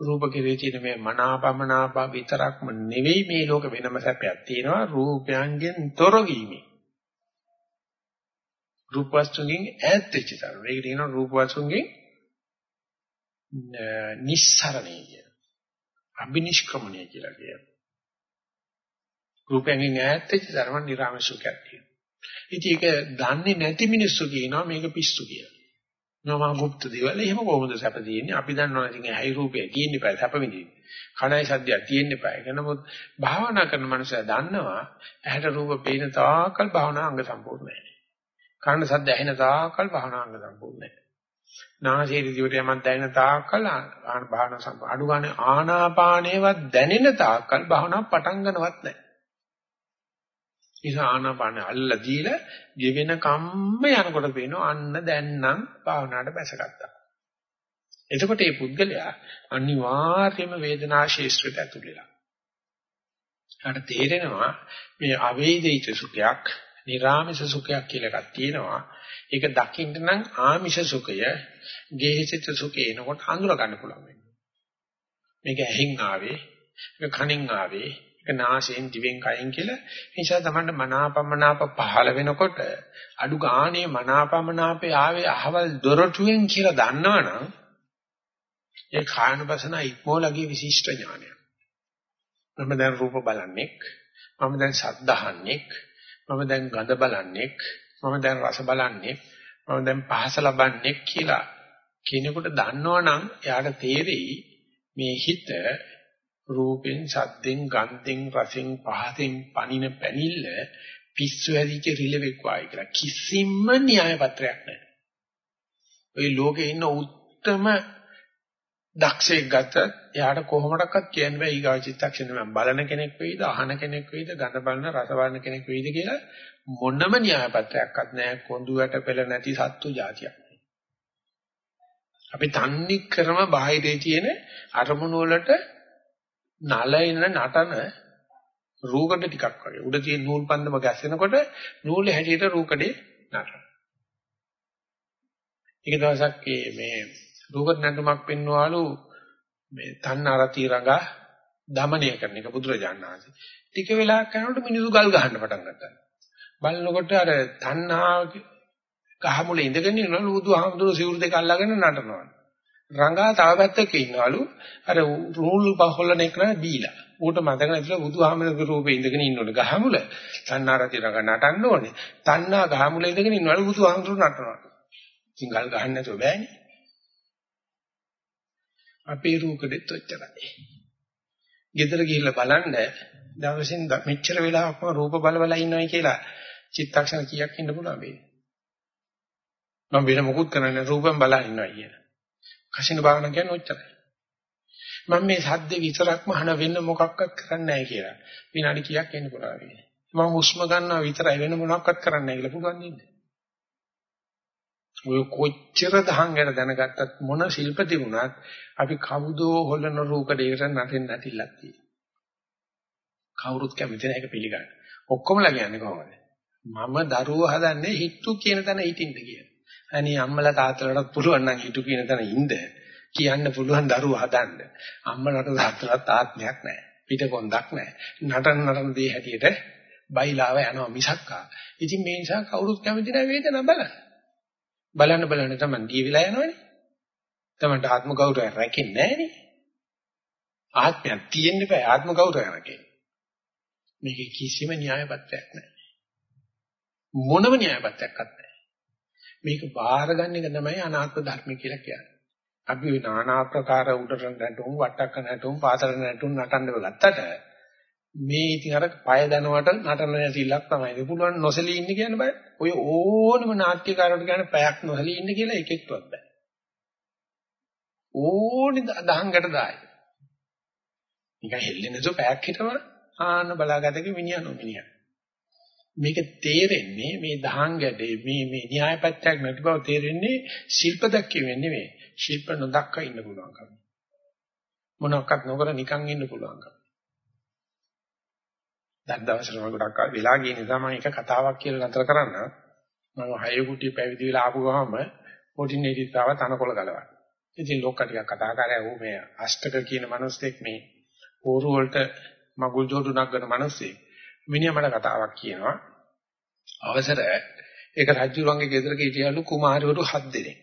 A: රූප කෙරේ තියෙන මේ මනාපමනාප විතරක්ම නෙවෙයි මේ ලෝක වෙනම සැපයක් තියෙනවා රූපයන්ගෙන් තොර වීමේ. රූප වස්තුන්ගෙන් ඈත් වෙච්ච තරම මේක කියනවා රූප වස්තුන්ගෙන් නිස්සරණය කියන අබිනිෂ්ක්‍රමණය කියලා කියනවා. රූපයෙන් ඈත් වෙච්ච තරම නිර්ආමසුඛයක් තියෙනවා. ඉතින් ඒක දන්නේ නැති මිනිස්සු කියනවා මේක පිස්සු කියලා. නෝමා මුක්ත දේවල් එහෙම කොහොමද සැප තියෙන්නේ? අපි දන්නවා ඉතින් ඇයි රූපය තියෙන්න eBay සැප විඳින්න. කණයි සද්දයක් තියෙන්න eBay. නමුත් භාවනා කරන මනුස්සයා දන්නවා ඇහැට රූප පේන තාකල් භාවනා අංග සම්පූර්ණ නැහැ. කන සද්ද ඇහෙන තාකල් භාවනා අංග සම්පූර්ණ නැහැ. නාසයේ දිවට යමක් දැනෙන තාකල් ආන භාවනා සම්පූර්ණ. අඩු ගන්න ආනාපානේවත් දැනෙන තාකල් භාවනා පටන් ගන්නවත් නැහැ. නිසා ආනාපාන අල්ලලා දීලා ගෙවෙන කම්ම යනකොට පේනවා අන්න දැන් නම් භාවනාවට බැසගත්තා. එතකොට මේ පුද්ගලයා අනිවාර්යයෙන්ම වේදනා ශේෂ්ත්‍රයට ඇතුල් වෙලා. හරියට තේරෙනවා මේ අවේදිත සුඛයක්, නිර්ාමිෂ සුඛයක් කියලා එකක් තියෙනවා. ඒක දකින්න නම් ආමිෂ සුඛය, ගේහසිත සුඛය එනකොට අඳුර ගන්න පුළුවන් වෙනවා. මේක ඇහෙන් ආවේ, මේක කනෙන් ආවේ, ඒක නාසයෙන් දිවෙන් කයෙන් කියලා නිසා තමයි මනාපමනාප පහළ වෙනකොට අඩු ගානේ මනාපමනාපේ ආවේ අහවල් දොරටුවෙන් කියලා දන්නවනම් ඒ කායනපසන ඉක්මෝලගේ විශිෂ්ට ඥානයක්. මම දැන් රූප බලන්නේ මම දැන් ශබ්ද අහන්නේ මම දැන් ගඳ බලන්නේ මම දැන් රස බලන්නේ මම දැන් පහස ලබන්නේ කියලා කෙනෙකුට දන්නවනම් එයාට තේරෙයි මේ හිත රූපෙන් සද්දෙන් ගන්ධෙන් රසෙන් පහතෙන් පණින පැනිල්ල පිස්සු හැදිච්ච රිලෙවෙක් වායි කියලා කිසිම න්‍යාය පත්‍රයක් නැහැ. ওই ලෝකේ ඉන්න උත්තරම දක්ෂයෙක් ගත්තත් එයාට කොහොමඩක්වත් කියන්න බෑ ඊගාව චිත්තක්ෂණය මම බලන කෙනෙක් වෙයිද අහන කෙනෙක් වෙයිද ගඳ බලන රස බලන කෙනෙක් වෙයිද කියලා මොනම න්‍යාය පත්‍රයක්වත් නැහැ කොඳුයට පෙළ නැති සත්තු జాතියක්. අපි තන්නේ ක්‍රම බාහිරේ තියෙන අරමුණු වලට නලින නටන රූකඩ ටිකක් වගේ. උඩ තියෙන නූල් පන්දම ගැස්සෙනකොට නූලේ හැටියට රූකඩේ නටන. ඒක දවසක් මේ රූකඩ නටුමක් පෙන්වවලු මේ තණ්හාරති රඟා දමනය කරන එක බුදුරජාණන් වහන්සේ. ටික වෙලාවක් යනකොට මිනිස්සු ගල් ගහන්න පටන් ගත්තා. බලනකොට අර තණ්හා ගහමුල ඉඳගෙන ඉන්නවලු බුදුහාමුදුරුවෝ සිවුරු දෙක අල්ලගෙන නටනවා. රංගා තව පැත්තක ඉන්නවලු අර රූල් පහොල්ලන එක දීලා. ඌට මතක නැතිලා බුදුහාමරගේ රූපේ ඉඳගෙන ඉන්නවලු ගහමුල. තණ්හාරති රංග නටන්න ඕනේ. තණ්හා ගහමුල ඉඳගෙන ඉන්නවලු බුදුහාමරු නටනවා. සිංගල් ගහන්න නැතුව බෑනේ. අපේ රූකෙත් ඔච්චරයි. ගෙදර ගිහිල්ලා බලන්න දවසින් මෙච්චර වෙලාවක් මම රූප බල බල ඉන්නවයි කියලා චිත්තක්ෂණ කීයක් ඉන්න පුළුවන් මේ. මම වෙන මොකුත් කරන්නේ රූපෙන් බලා ඉන්නවා කියලා. කසින භාවනා කියන්නේ ඔච්චරයි. මම මේ සද්ද විතරක්ම අහන වෙන මොකක්වත් කරන්නේ නැහැ කියලා. විනාඩි කීයක් එන්න පුළුවන්. මම හුස්ම ගන්නවා විතරයි වෙන මොනක්වත් කරන්නේ නැහැ කියලා පුළුවන් නේද? ඔය කොච්චර දහං ගැන දැනගත්තත් මොන ශිල්ප තිබුණත් අපි කවුදෝ හොලන රූකඩේකට නටින්න නැතිලක් තියෙනවා. කවුරුත් කැමති නැහැ ඒක පිළිගන්න. ඔක්කොමලා කියන්නේ කොහොමද? මම දරුවෝ හදන්නේ හිටු කියන තැන හිටින්න කියලා. අනේ අම්මලා තාත්තලාට පුළුවන් නම් හිටු කියන තැන ඉන්න කියන්න පුළුවන් දරුවෝ හදන්න. අම්මලාට තාත්තලාට ආත්මයක් නැහැ. පිටකොන්දක් නැහැ. නටන නටන දේ හැටියට බයිලාව යනවා මිසක්කා. ඉතින් මේ නිසා කවුරුත් කැමති නැහැ වේදනාව බලන්න. බලන්න බලන්න තමයි දී වෙලා යනවනේ. තමන්ට ආත්ම ගෞරවය රැකෙන්නේ නැහනේ. ආත්මයක් තියෙන්න බෑ ආත්ම ගෞරවය රැකෙන්න. මේකේ කිසිම න්‍යායපත්‍යක් නැහැ. මොනම න්‍යායපත්‍යක් නැහැ. මේක බාරගන්න එක තමයි අනාත්ම ධර්ම කියලා කියන්නේ. අපි নানা ආකාර උඩට නැටුම් වට්ටක්ක නැටුම් පාතල නැටුම් නටන්න ගත්තට මේ ඉතින් අර පය දනවට නටන නැතිලක් තමයි. ඒක පුළුවන් නොසලී ඉන්න කියන්නේ බෑ. ඔය ඕනම නාට්‍යකාරයෙකුට කියන්නේ පැයක් නොසලී ඉන්න කියලා එකෙක්වත් බෑ. ඕනි දහංගට දායි. නිකන් හෙල්ලෙන්නේ නැතුව පැයක් හිටම ආන බලාගතක මිනිහා නොමිනිහා. මේක තේරෙන්නේ මේ දහං ගැඩේ මේ මේ න්‍යායපත්‍යක් නැති බව තේරෙන්නේ ශිල්ප දැක්කීමෙන් නෙවෙයි. ශිල්ප නොදක්ක ඉන්න පුළුවන්කම. මොනක්වත් නොකර නිකන් ඉන්න පුළුවන්කම. දැන් දවසට මම ගොඩක් වෙලා ගිය නිසා මම එක කතාවක් කියලා නතර කරන්න. මම හය කුටි පැවිදි වෙලා ආපු ගමම පොඩි නේදිතාව තනකොළ ගලවන්න. ඉතින් ලෝක ටිකක් කතා කරා ඌ මේ අෂ්ටක කියන මිනිස්සෙක් මේ පෝරු වලට මගුල් ජෝඩු නගන මිනිස්සෙක්. මිනිහා මට කතාවක් කියනවා. අවසර ඒක රජුරන්ගේ ගෙදරක හිටියලු කුමාරවරු හත් දෙනෙක්.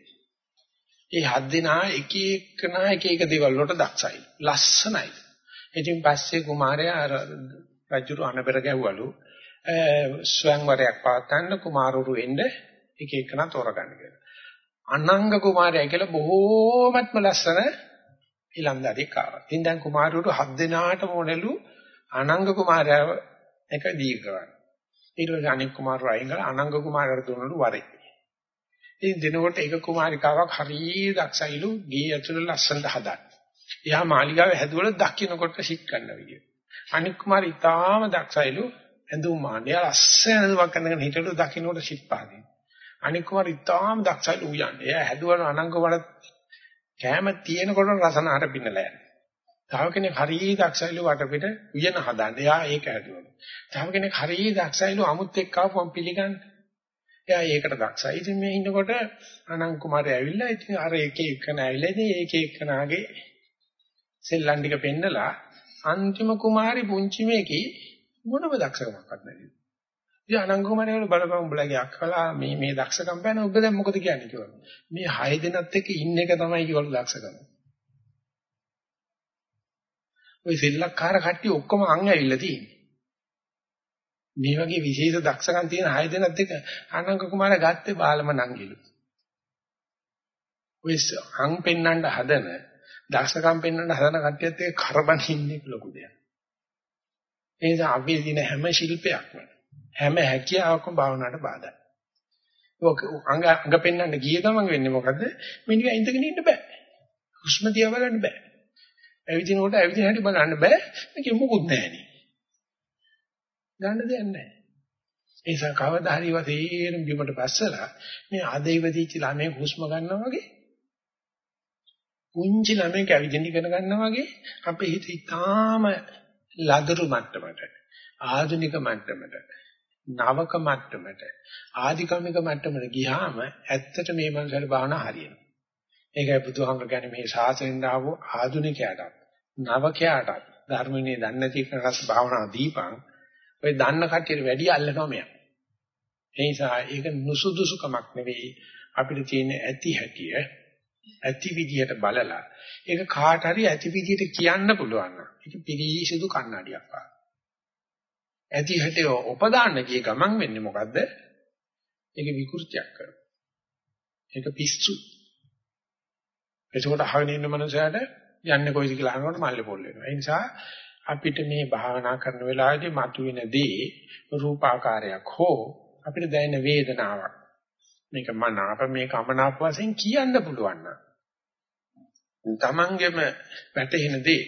A: ඒ හත් දෙනා එක එකනා එක එක දේවල් වලට දක්ෂයි. ලස්සනයි. ඉතින් පස්සේ කුමාරයා අර රජුරු අනබර ගැව්වලු ස්වයංවරයක් පවත්වන්න කුමාරවරු එන්න එක එකනා තෝරගන්න කියලා. අනංග කුමාරයා කියලා බොහෝමත්ම ලස්සන ඊළඳරික් ආවා. ඉතින් දැන් කුමාරවරු හත් දෙනාට මොනලු අනංග කුමාරයාව එක දීර්ඝවන්න. ඊට පස්සේ අනික් කුමාරව අයින් කරලා අනංග කුමාරයාට දුන්නලු වරේ. ඉතින් දිනකොට එක කුමාරිකාවක් හරිය දක්ෂයිලු ගේ ඇතුළේ ලස්සනට හදන්න. එයා මාලිගාවේ හැදුවල දකින්නකොට සිත් ගන්න විදිය. අනික් කුමාරි ඉතාම දක්ෂයිලු ඇඳුම් මාන්නේ ලස්සන ඇඳුමක් අඳගෙන හිටලු දකින්නට සිත්පාදී. අනික් කුමාරි ඉතාම දක්ෂයිලු උයන්නේ. එයා හැදුවන අනංග වල කැම තියෙනකොට රසන අර පින්නලා යනවා. තව කෙනෙක් හරිය දක්ෂයිලු වටපිට උයන හදන්න. එයා ඒක හැදුවලු. තව කෙනෙක් හරිය දක්ෂයිලු අමුත් එක්ක ආවම පිළිගන්න. එයා ඒකට දක්ෂයි. ඉතින් මේ ඉන්නකොට අනංග කුමාරය ඇවිල්ලා ඉතින් අර එක එක නැවිලා ඉතින් ඒක එක්කනාගේ සෙල්ලම් ටික පෙන්නලා අන්තිම කුමාරි පුංචි මේකේ මොනම දක්ෂකමක්වත් නැති. ඉතින් අනංග කුමාරය වල බලපං උඹලගේ අක්කලා මේ මේ දක්ෂකම් පැන ඔබ දැන් මොකද කියන්නේ කියලා. මේ හය දෙනත් එක්ක ඉන්න එක තමයි කිව්වලු දක්ෂකම. ওই සෙල්ලක්කාර කට්ටිය ඔක්කොම අං ඇවිල්ලා තියෙන්නේ. මේ වගේ විශේෂ දක්ෂකම් තියෙන හය දෙනත් එක්ක අනංග කුමාරයා ගත්තේ බාලම නංගිලු. ඔය අං පෙන්නන්න හදන දක්ෂකම් පෙන්වන්න හදන කට්ටියත් ඒක කරබනින්නේ ලොකු දෙයක්. ඒ නිසා අපි දින හැම ශිල්පයක්ම හැම හැකියාවකම භාවනාවට බාධායි. ඔක අංග අංග පෙන්වන්න ගිය ගමන් වෙන්නේ මොකද? මිනිහා ඉඳගෙන ඉන්න බෑ. හුස්ම දිහා බලන්න බෑ. ඇවිදිනකොට ඇවිදින හැටි බලන්න බෑ. මේක මොකුත් නැහැනේ. ගන්න දෙයක් නැහැ. ඒ නිසා කවදා හරි වතේරම් බිමට පස්සලා මේ අද ඉවදීච්ච ළමයි හුස්ම ගන්නවා වගේ පුංචි ළමෙක් ඇවිදින්න ඉගෙන ගන්නවා වගේ අපේ හිත ඉතාම ලදරු මට්ටමට ආධුනික මට්ටමට නවක මට්ටමට ආධිකමික මට්ටමට ගියාම ඇත්තට මේ මනසට භාවනා හරියනවා. ඒකයි බුදුහාමර කියන්නේ මේ ශාසනයෙන් ආව ආධුනිකයාට නවකයාට ධර්මනේ දන්නේ නැති කෙනාට භාවනා දීපං ඔය දන්න කට්ටියට වැඩි අල්ලනවා මෙයා. ඒ නිසා ඒක නුසුදුසුකමක් නෙවෙයි අපිට තියෙන ඇති හැටිය ඇති විදියට බලලා ඒක කාට හරි ඇති විදියට කියන්න පුළුවන් නම් ඒක පිළිසිදු කන්නඩියක් වගේ. ඇති හැටේ උපදාන්න කිය ගමන් වෙන්නේ මොකද්ද? ඒක විකෘතියක් කරනවා. ඒක පිස්සු. එතකොට අහගෙන ඉන්න මනුස්සයාට යන්නේ කොයිද කියලා අහනකොට මල්ලේ පොල් වෙනවා. ඒ නිසා අපිට මේ භාවනා කරන වෙලාවේදී මතුවෙන දේ රූපාකාරයක් හෝ අපිට දැනෙන වේදනාවක් මේක මනාප මේක අමනාප වශයෙන් කියන්න පුළුවන් නම් තමන්ගෙම වැටෙන දේ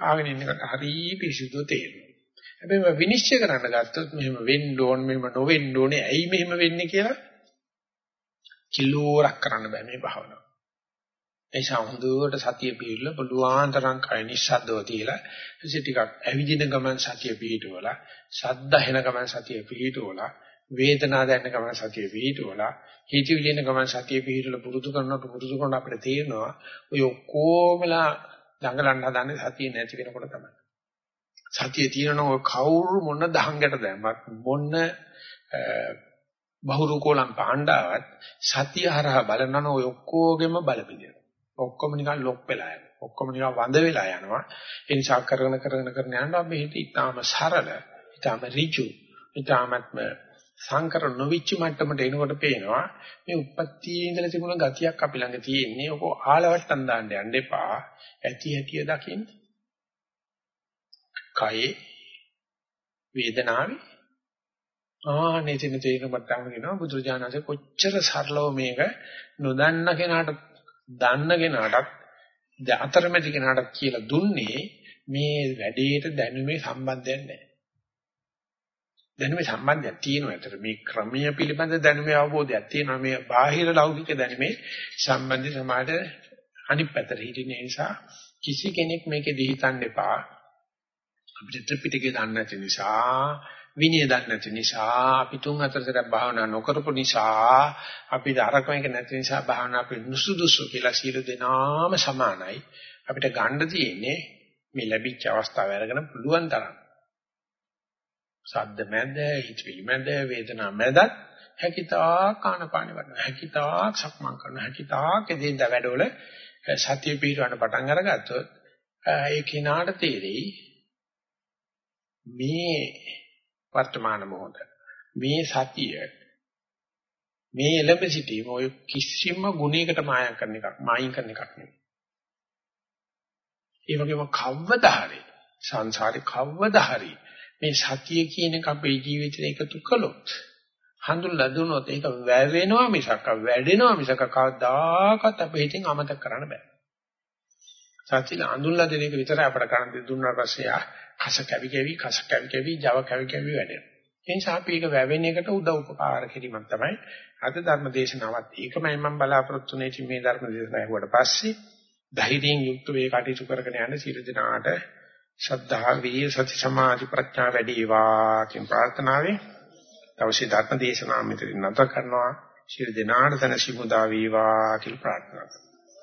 A: ආගෙන ඉන්නකට හරි පිසුදු තේරෙනවා. හැබැයි මම විනිශ්චය කරන්න ගත්තොත් මෙහෙම වෙන්න ඕන මෙහෙම නොවෙන්න ඕනේ ඇයි මෙහෙම වෙන්නේ කියලා කිලෝරක් කරන්න බෑ මේ භාවනාව. එයිසා හොඳට සතිය පිළිල පුළුවන් තරම් කය නිස්සද්දව තියලා එසේ ටිකක් ඇවිදින ගමන් සතිය පිහිටවලා ශබ්ද හෙන ගමන් සතිය පිහිටවලා වේදනා දැනෙන ගමන් සතිය පිහිටවලා හිතවිලි එන ගමන් සතිය පිහිටවලා පුරුදු කරනකොට පුරුදු කරනකොට අපිට තේරෙනවා ඔය ඔක්කොමලා දඟලන්න හදන්නේ සතිය නැති වෙනකොට තමයි. සතිය තියෙනවා ඔය කවුරු මොන දහංගට දැම්මත් මොන බහුරුකෝලම් පාණ්ඩාවත් සතිය හරහා බලනන ඔය ඔක්කොගෙම බලපිටිය ඔක්කොම නිකන් ලොක් වෙලා යනවා. ඔක්කොම නිකන් වඳ වෙලා යනවා. ඒ නිසා කරගෙන කරගෙන කරගෙන යනවා අපි හිත ඊටාම සරල, ඊටාම ඍජු, ඊටාමත්ම සංකර නොවිච්ච මට්ටමට එනකොට පේනවා මේ උප්පත්තියේ ඉඳලා තිබුණ ගතියක් අපි ළඟ තියෙන්නේ. ඔක ආලවට්ටම් දාන්න යන්න එපා. ඇති හැටිය දකින්න. කයේ වේදනාවේ ආනේ තින තේරෙන මට්ටම කියනවා බුදුරජාණන්සේ කොච්චර සරලව මේක නොදන්න කෙනාට දන්න කෙනාටත් අතරමැදි කෙනාටත් කියලා දුන්නේ මේ වැඩේට දැනුමේ සම්බන්ධයක් නැහැ. දැනුමේ සම්බන්ධයක් තියෙනවා අතර මේ ක්‍රමීය පිළිබඳ දැනුමේ අවබෝධයක් තියෙනවා. මේ බාහිර ලෞකික දැනුමේ සම්බන්ධي සමාජ අනිත් පැත්තට හිටින නිසා කිසි කෙනෙක් මේකේ හිතන්න එපා. අපිට ත්‍රිපිටකය දන්නේ නැති නිසා විනය දන්නේ නැති නිසා අපි තුන් හතර සැරයක් භාවනා නොකරපු නිසා අපිට අරක මේක නැති නිසා භාවනා අපි නුසුදුසු කියලා සීල දෙනාම සමානයි. අපිට ගන්න තියෙන්නේ මේ ලැබිච්ච අවස්ථාව අරගෙන පුළුවන් තරම්. සද්ද මැද හිතවිලි මැද වේදනා මැදත් හැකිතා කානපාන වඩන හැකිතා සක්මන් කරන හැකිතා කෙදෙන්ද වැඩවල සතිය පිටවන්න පටන් අරගත්තොත් ඒ කිනාට තේරෙයි මේ වර්තමාන මොහොත මේ සතිය මේ එළඹ සිටීම ඔය කිසිම ගුණයකට මායම් කරන එකක් මායින් කරන එකක් නෙවෙයි. ඒ වගේම කවදා හරි සංසාරේ කවදා හරි මේ සතිය කියන එක අපේ ජීවිතේ එකතු කළොත් හඳුන්ලා දුන්නොත් ඒක වැවෙනවා මිසක් වැඩෙනවා මිසක කවදාකවත් අපේ හිතින් අමතක කරන්න බෑ. සතිය හඳුන්ලා දෙන එක විතරයි අපට කරන්න දුන්නා පස්සේ ආ කස කැවි කැවි කස කැවි කැවි Java කැවි කැවි වැඩෙනවා. ඒ නිසා අපි ඒක වැවෙන එකට උදව් උපකාර කිරීමක් තමයි අද ධර්ම දේශනාවත් ඒකමයි මම බලාපොරොත්තු වෙන්නේ මේ ධර්ම දේශනාව ඇහුවට පස්සේ ධෛර්යයෙන් යුක්ත වේ කටයුතු කරගෙන යන සියලු දෙනාට ශ්‍රද්ධා වීර්ය සති සමාධි ප්‍රඥා වැඩි වේවා කියන ප්‍රාර්ථනාවෙන් තවසේ ධර්ම දේශනාව මෙතන නැවත කරනවා. සියලු දෙනාට තන සිමුදා වේවා කියලා ප්‍රාර්ථනා කරනවා.